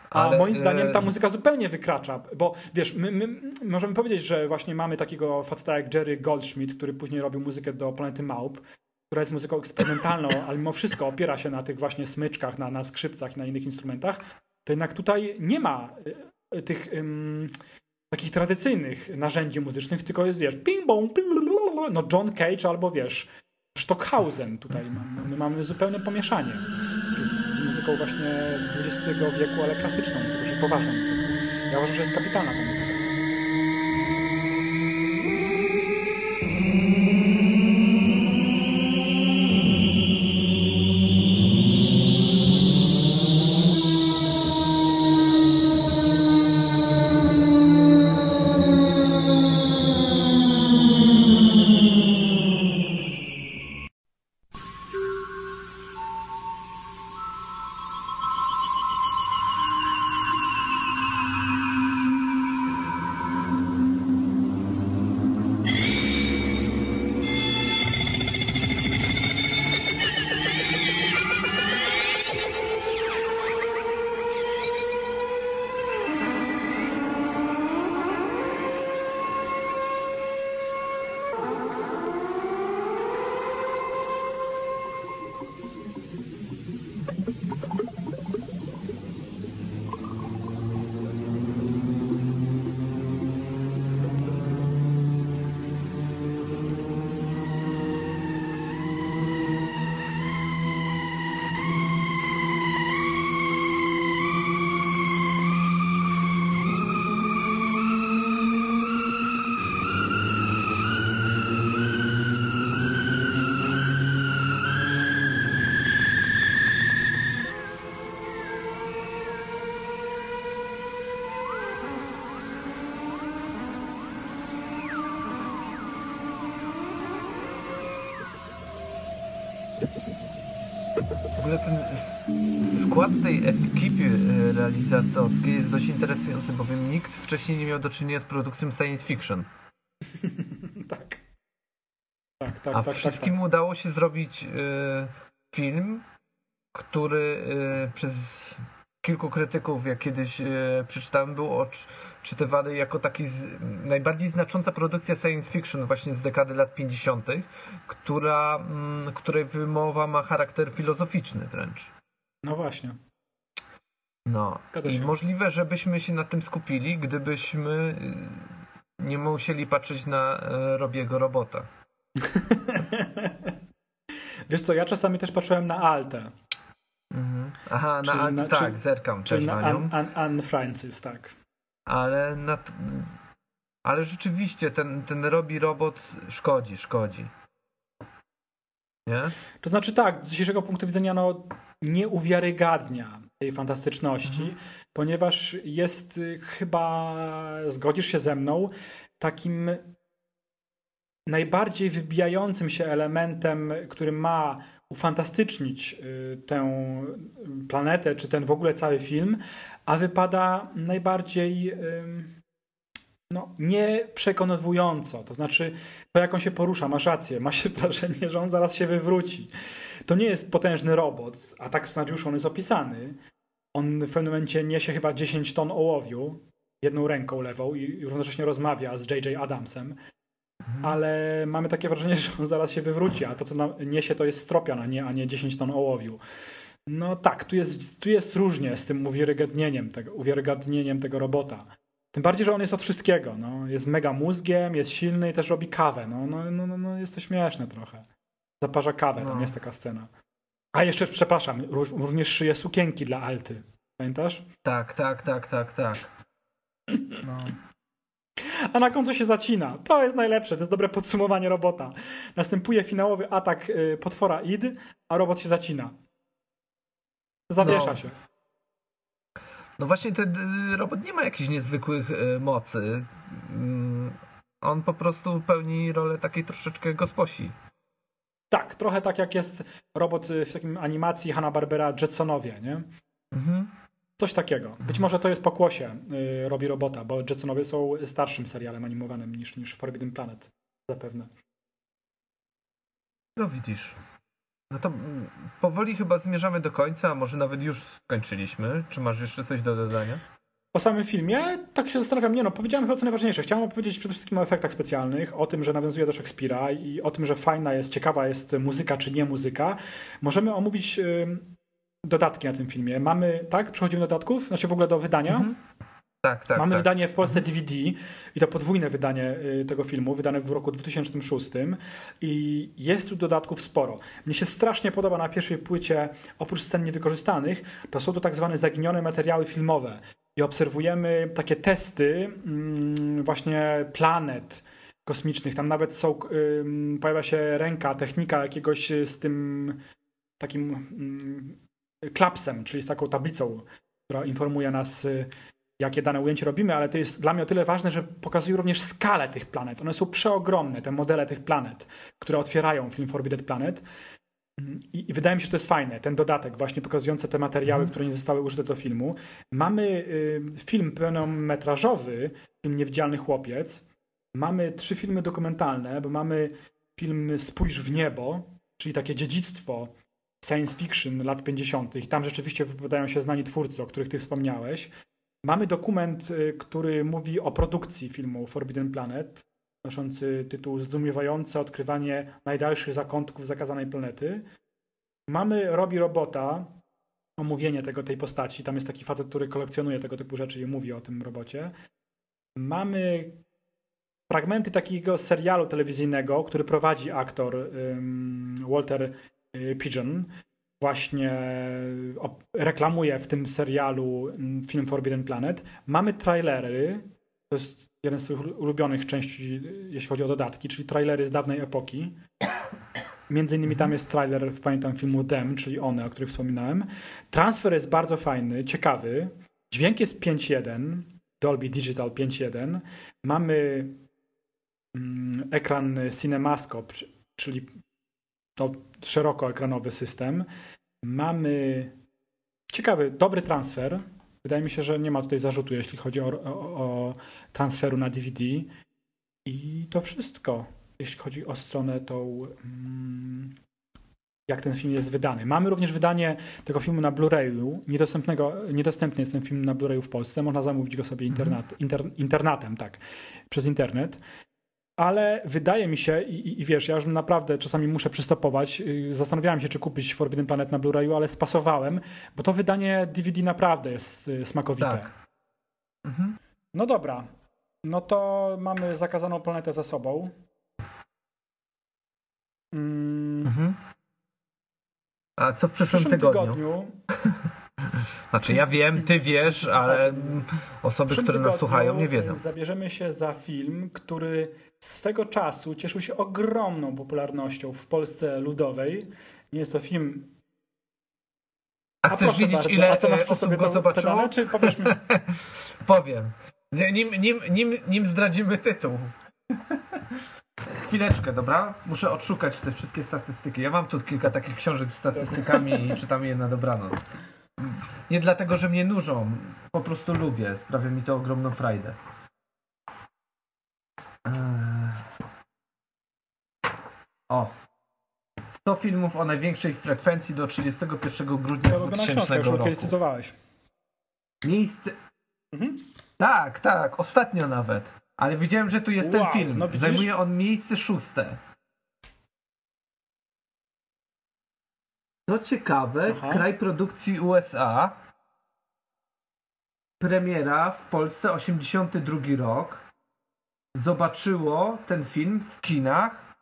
A Ale, moim zdaniem ta e, muzyka zupełnie wykracza, bo wiesz, my, my możemy powiedzieć, że właśnie mamy takiego faceta jak Jerry Goldschmidt, który później robił muzykę do Planety Małp, która jest muzyką eksperymentalną, ale mimo wszystko opiera się na tych właśnie smyczkach, na, na skrzypcach i na innych instrumentach, to jednak tutaj nie ma y, y, tych ym, takich tradycyjnych narzędzi muzycznych, tylko jest, wiesz, ping bong, no John Cage albo wiesz, Stockhausen tutaj mamy, my mamy zupełne pomieszanie z muzyką właśnie XX wieku, ale klasyczną muzyką, czyli poważną muzyką. Ja uważam, że jest kapitalna ta muzyka. Realizatorskiej jest dość interesujący, bowiem nikt wcześniej nie miał do czynienia z produkcją science fiction. tak. Tak, tak, A tak, tak, wszystkim tak. udało się zrobić e, film, który e, przez kilku krytyków, jak kiedyś e, przeczytałem, był odczytywany jako taki z, najbardziej znacząca produkcja science fiction właśnie z dekady lat 50., która, mm, której wymowa ma charakter filozoficzny wręcz. No właśnie. No i możliwe, żebyśmy się na tym skupili, gdybyśmy y, nie musieli patrzeć na e, Robiego robota. Wiesz co, ja czasami też patrzyłem na Altę, Mhm. Aha, Czyli na, tak, czyli- zerkam czyli też na na nią. Anne Francis, tak. Ale, na, ale rzeczywiście ten, ten robi robot szkodzi, szkodzi. Nie? To znaczy tak, z dzisiejszego punktu widzenia no, nie uwiarygadnia tej fantastyczności, Mhm. ponieważ jest y, chyba, zgodzisz się ze mną, takim najbardziej wybijającym się elementem, który ma ufantastycznić y, tę planetę, czy ten w ogóle cały film, a wypada najbardziej ym, no, nieprzekonująco. To znaczy, to jak on się porusza, masz rację, ma się wrażenie, że on zaraz się wywróci. To nie jest potężny robot, a tak w scenariuszu on jest opisany. On w pewnym momencie niesie chyba 10 ton ołowiu jedną ręką lewą i równocześnie rozmawia z J.J. Adamsem. Ale mamy takie wrażenie, że on zaraz się wywróci, a to, co nam niesie, to jest stropian, a nie, a nie 10 ton ołowiu. No tak, tu jest, tu jest różnie z tym uwiarygadnieniem tego, uwiarygadnieniem tego robota. Tym bardziej, że on jest od wszystkiego. No. Jest mega mózgiem, jest silny i też robi kawę. No, no, no, no, no jest to śmieszne trochę. Zaparza kawę, tam No. jest taka scena. A jeszcze, przepraszam, ró- również szyje sukienki dla Alty. Pamiętasz? Tak, tak, tak, tak, tak. No. A na końcu się zacina. To jest najlepsze, to jest dobre podsumowanie robota. Następuje finałowy atak y, potwora id, a robot się zacina. Zawiesza No. się. No właśnie ten y, robot nie ma jakichś niezwykłych y, mocy. Mm, On po prostu pełni rolę takiej troszeczkę gosposi. Tak, trochę tak jak jest robot y, w takim animacji Hanna-Barbera Jetsonowie, nie? Mhm. Coś takiego. Być może to jest pokłosie y, robi robota, bo Jetsonowie są starszym serialem animowanym niż, niż Forbidden Planet. Zapewne. No widzisz. No to mm, powoli chyba zmierzamy do końca, a może nawet już skończyliśmy. Czy masz jeszcze coś do dodania? O samym filmie, tak się zastanawiam, nie no, powiedziałem chyba co najważniejsze. Chciałem opowiedzieć przede wszystkim o efektach specjalnych, o tym, że nawiązuje do Szekspira i o tym, że fajna jest, ciekawa jest muzyka czy nie muzyka. Możemy omówić dodatki na tym filmie. Mamy, tak? Przechodzimy do dodatków, znaczy w ogóle do wydania. Mhm. Tak, tak. Mamy tak. wydanie w Polsce DVD i to podwójne wydanie y, tego filmu, wydane w roku 2006 i jest tu dodatków sporo. Mnie się strasznie podoba na pierwszej płycie, oprócz scen niewykorzystanych, to są to tak zwane zaginione materiały filmowe. i obserwujemy takie testy mm, właśnie planet kosmicznych. Tam nawet są, pojawia się ręka, technika jakiegoś z tym takim mm, klapsem, czyli z taką tablicą, która informuje nas, y, jakie dane ujęcie robimy, ale to jest dla mnie o tyle ważne, że pokazuje również skalę tych planet. One są przeogromne, te modele tych planet, które otwierają film Forbidden Planet. I, wydaje mi się, że to jest fajne, ten dodatek właśnie pokazujący te materiały, mm. które nie zostały użyte do filmu. Mamy y, film pełnometrażowy, film Niewidzialny Chłopiec. Mamy trzy filmy dokumentalne, bo mamy film Spójrz w niebo, czyli takie dziedzictwo science fiction lat 50. I tam rzeczywiście wypowiadają się znani twórcy, o których ty wspomniałeś. Mamy dokument, y, który mówi o produkcji filmu Forbidden Planet, noszący tytuł Zdumiewające odkrywanie najdalszych zakątków zakazanej planety. Mamy Robi Robota, omówienie tego, tej postaci. Tam jest taki facet, który kolekcjonuje tego typu rzeczy i mówi o tym robocie. Mamy fragmenty takiego serialu telewizyjnego, który prowadzi aktor Walter y, Pigeon. Właśnie reklamuje w tym serialu mm, film Forbidden Planet. Mamy trailery, to jest jeden z swoich ulubionych części, jeśli chodzi o dodatki, czyli trailery z dawnej epoki. Między innymi tam jest trailer, pamiętam, filmu Dem, czyli One, o których wspominałem. Transfer jest bardzo fajny, ciekawy. Dźwięk jest 5.1, Dolby Digital 5.1. Mamy mm, ekran CinemaScope, czyli to szerokoekranowy system. Mamy ciekawy, dobry transfer. Wydaje mi się, że nie ma tutaj zarzutu, jeśli chodzi o, o, o transferu na DVD. I to wszystko, jeśli chodzi o stronę tą, mm, jak ten film jest wydany. Mamy również wydanie tego filmu na Blu-rayu. Niedostępnego, niedostępny jest ten film na Blu-rayu w Polsce. Można zamówić go sobie internet, inter, internatem, tak, przez internet ale wydaje mi się, i, i, wiesz, ja już naprawdę czasami muszę przystopować, y, zastanawiałem się, czy kupić Forbidden Planet na Blu-rayu, ale spasowałem, bo to wydanie DVD naprawdę jest y, smakowite. Tak. Mhm. No dobra, no to mamy zakazaną planetę za sobą. Mm. Mhm. A co w przyszłym, w przyszłym tygodniu? tygodniu Znaczy ja wiem, ty wiesz, ale osoby, które nas słuchają nie wiedzą. Zabierzemy się za film, który swego czasu cieszył się ogromną popularnością w Polsce ludowej. Nie jest to film. A, A chcesz wiedzieć, bardzo, ile a co masz przy sobie go zobaczyło? Pedale, czy powiesz mi? Powiem. Nim, nim, nim, nim zdradzimy tytuł. Chwileczkę, dobra? Muszę odszukać te wszystkie statystyki. Ja mam tu kilka takich książek z statystykami i czytam je na dobranoc. Nie dlatego, że mnie nużą. Po prostu lubię. Sprawia mi to ogromną frajdę. Eee. O. 100 filmów o największej frekwencji do 31 grudnia to 2000 książka, roku. Kiedyś cytowałeś. Miejsce... Mhm. Tak, tak. Ostatnio nawet. Ale widziałem, że tu jest wow, ten film. No Zajmuje on miejsce szóste. Co ciekawe, Aha. kraj produkcji USA. Premiera w Polsce 82 rok zobaczyło ten film w kinach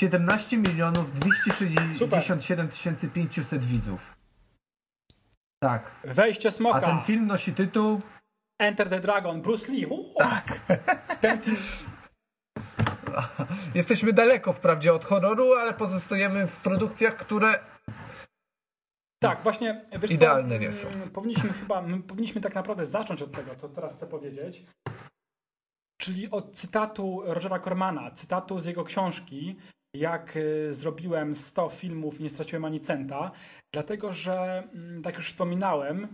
17 milionów 267 500 widzów. Tak. Wejście smoka. A ten film nosi tytuł Enter the Dragon, Bruce Lee. Uh, tak. Ten film... Jesteśmy daleko wprawdzie od horroru, ale pozostajemy w produkcjach, które tak, właśnie, wiesz Idealne co, nie są. Mm, powinniśmy chyba, powinniśmy tak naprawdę zacząć od tego, co teraz chcę powiedzieć. Czyli od cytatu Rogera Cormana, cytatu z jego książki, jak y, zrobiłem 100 filmów i nie straciłem ani centa, dlatego że, mm, tak już wspominałem,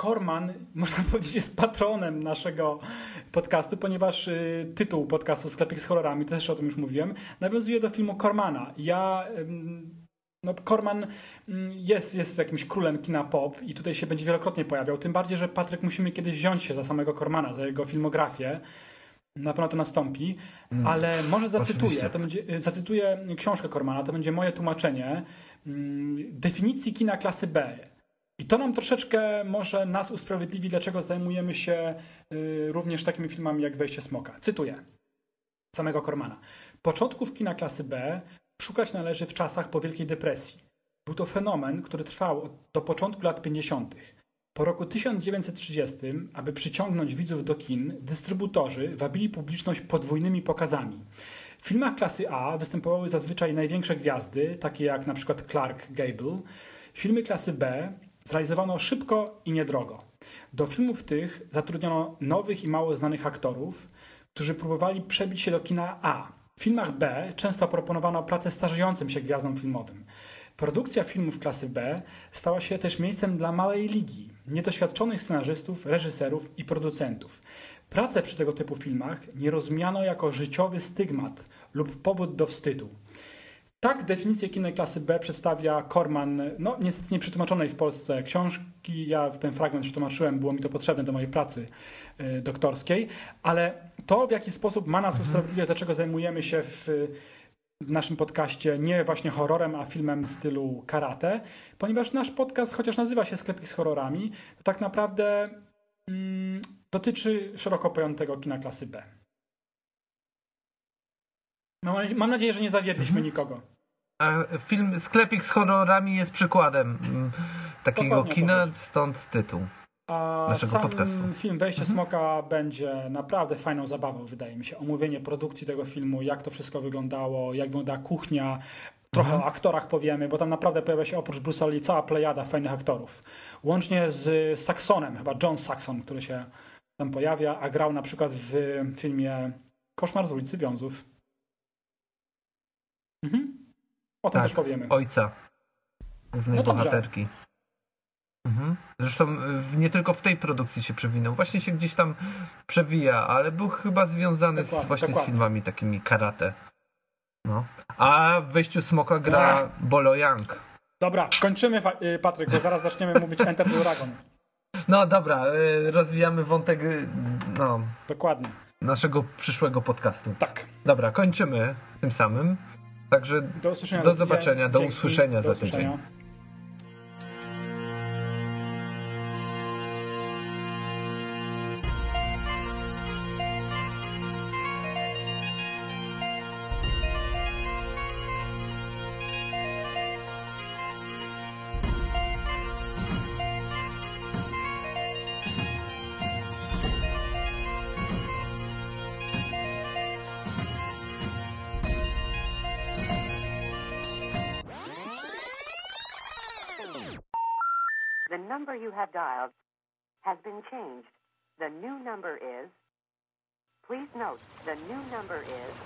Korman, można powiedzieć, jest patronem naszego podcastu, ponieważ y, tytuł podcastu Sklepik z horrorami, też o tym już mówiłem, nawiązuje do filmu Kormana. Ja no, Korman mm, jest, jest jakimś królem kina pop i tutaj się będzie wielokrotnie pojawiał. Tym bardziej, że Patryk musimy kiedyś wziąć się za samego Kormana, za jego filmografię. Na pewno to nastąpi, mm, ale może zacytuję, to będzie, y, zacytuję książkę Kormana, to będzie moje tłumaczenie mm, definicji kina klasy B. I to nam troszeczkę może nas usprawiedliwi, dlaczego zajmujemy się y, również takimi filmami jak Wejście Smoka. Cytuję samego Kormana. Początków kina klasy B szukać należy w czasach po Wielkiej Depresji. Był to fenomen, który trwał do początku lat 50. Po roku 1930, aby przyciągnąć widzów do kin, dystrybutorzy wabili publiczność podwójnymi pokazami. W filmach klasy A występowały zazwyczaj największe gwiazdy, takie jak przykład Clark Gable. Filmy klasy B zrealizowano szybko i niedrogo. Do filmów tych zatrudniono nowych i mało znanych aktorów, którzy próbowali przebić się do kina A. W filmach B często proponowano pracę starzejącym się gwiazdom filmowym. Produkcja filmów klasy B stała się też miejscem dla małej ligi, niedoświadczonych scenarzystów, reżyserów i producentów. Pracę przy tego typu filmach nie rozumiano jako życiowy stygmat lub powód do wstydu. Tak definicję kina klasy B przedstawia Korman, no niestety nie przetłumaczonej w Polsce książki. Ja w ten fragment przetłumaczyłem, było mi to potrzebne do mojej pracy y, doktorskiej, ale to w jaki sposób ma nas usprawiedliwiać, dlaczego zajmujemy się w, w naszym podcaście nie właśnie horrorem, a filmem w stylu karate, ponieważ nasz podcast, chociaż nazywa się Sklepik z horrorami, to tak naprawdę mm, dotyczy szeroko pojętego kina klasy B. Mam, mam nadzieję, że nie zawiedliśmy nikogo. A film Sklepik z horrorami jest przykładem mm, takiego Dokładnie kina, stąd tytuł. A naszego sam podcastu. film Wejście Smoka będzie naprawdę fajną zabawą, wydaje mi się. Omówienie produkcji tego filmu, jak to wszystko wyglądało, jak wygląda kuchnia. Trochę o aktorach powiemy, bo tam naprawdę pojawia się oprócz Bruce'a Lee cała plejada fajnych aktorów. Łącznie z Saxonem, chyba John Saxon, który się tam pojawia, a grał na przykład w filmie Koszmar z ulicy Wiązów. Mhm. O tym Tak. też powiemy. Ojca głównej No dobrze. Mhm. Zresztą y, nie tylko w tej produkcji się przewinął, właśnie się gdzieś tam przewija, ale był chyba związany Dokładnie, z, właśnie dokładnie. z filmami takimi karate. No. A w wejściu Smoka gra Ach. Bolo Young. Dobra, kończymy, y, Patryk, bo zaraz zaczniemy mówić Enter the Dragon. No dobra, y, rozwijamy wątek no, Dokładnie. naszego przyszłego podcastu. Tak. Dobra, kończymy tym samym. Także Do. Do zobaczenia, do Dzięki. usłyszenia do za tydzień. usłyszenia. You have dialed has been changed. The new number is. Please note, the new number is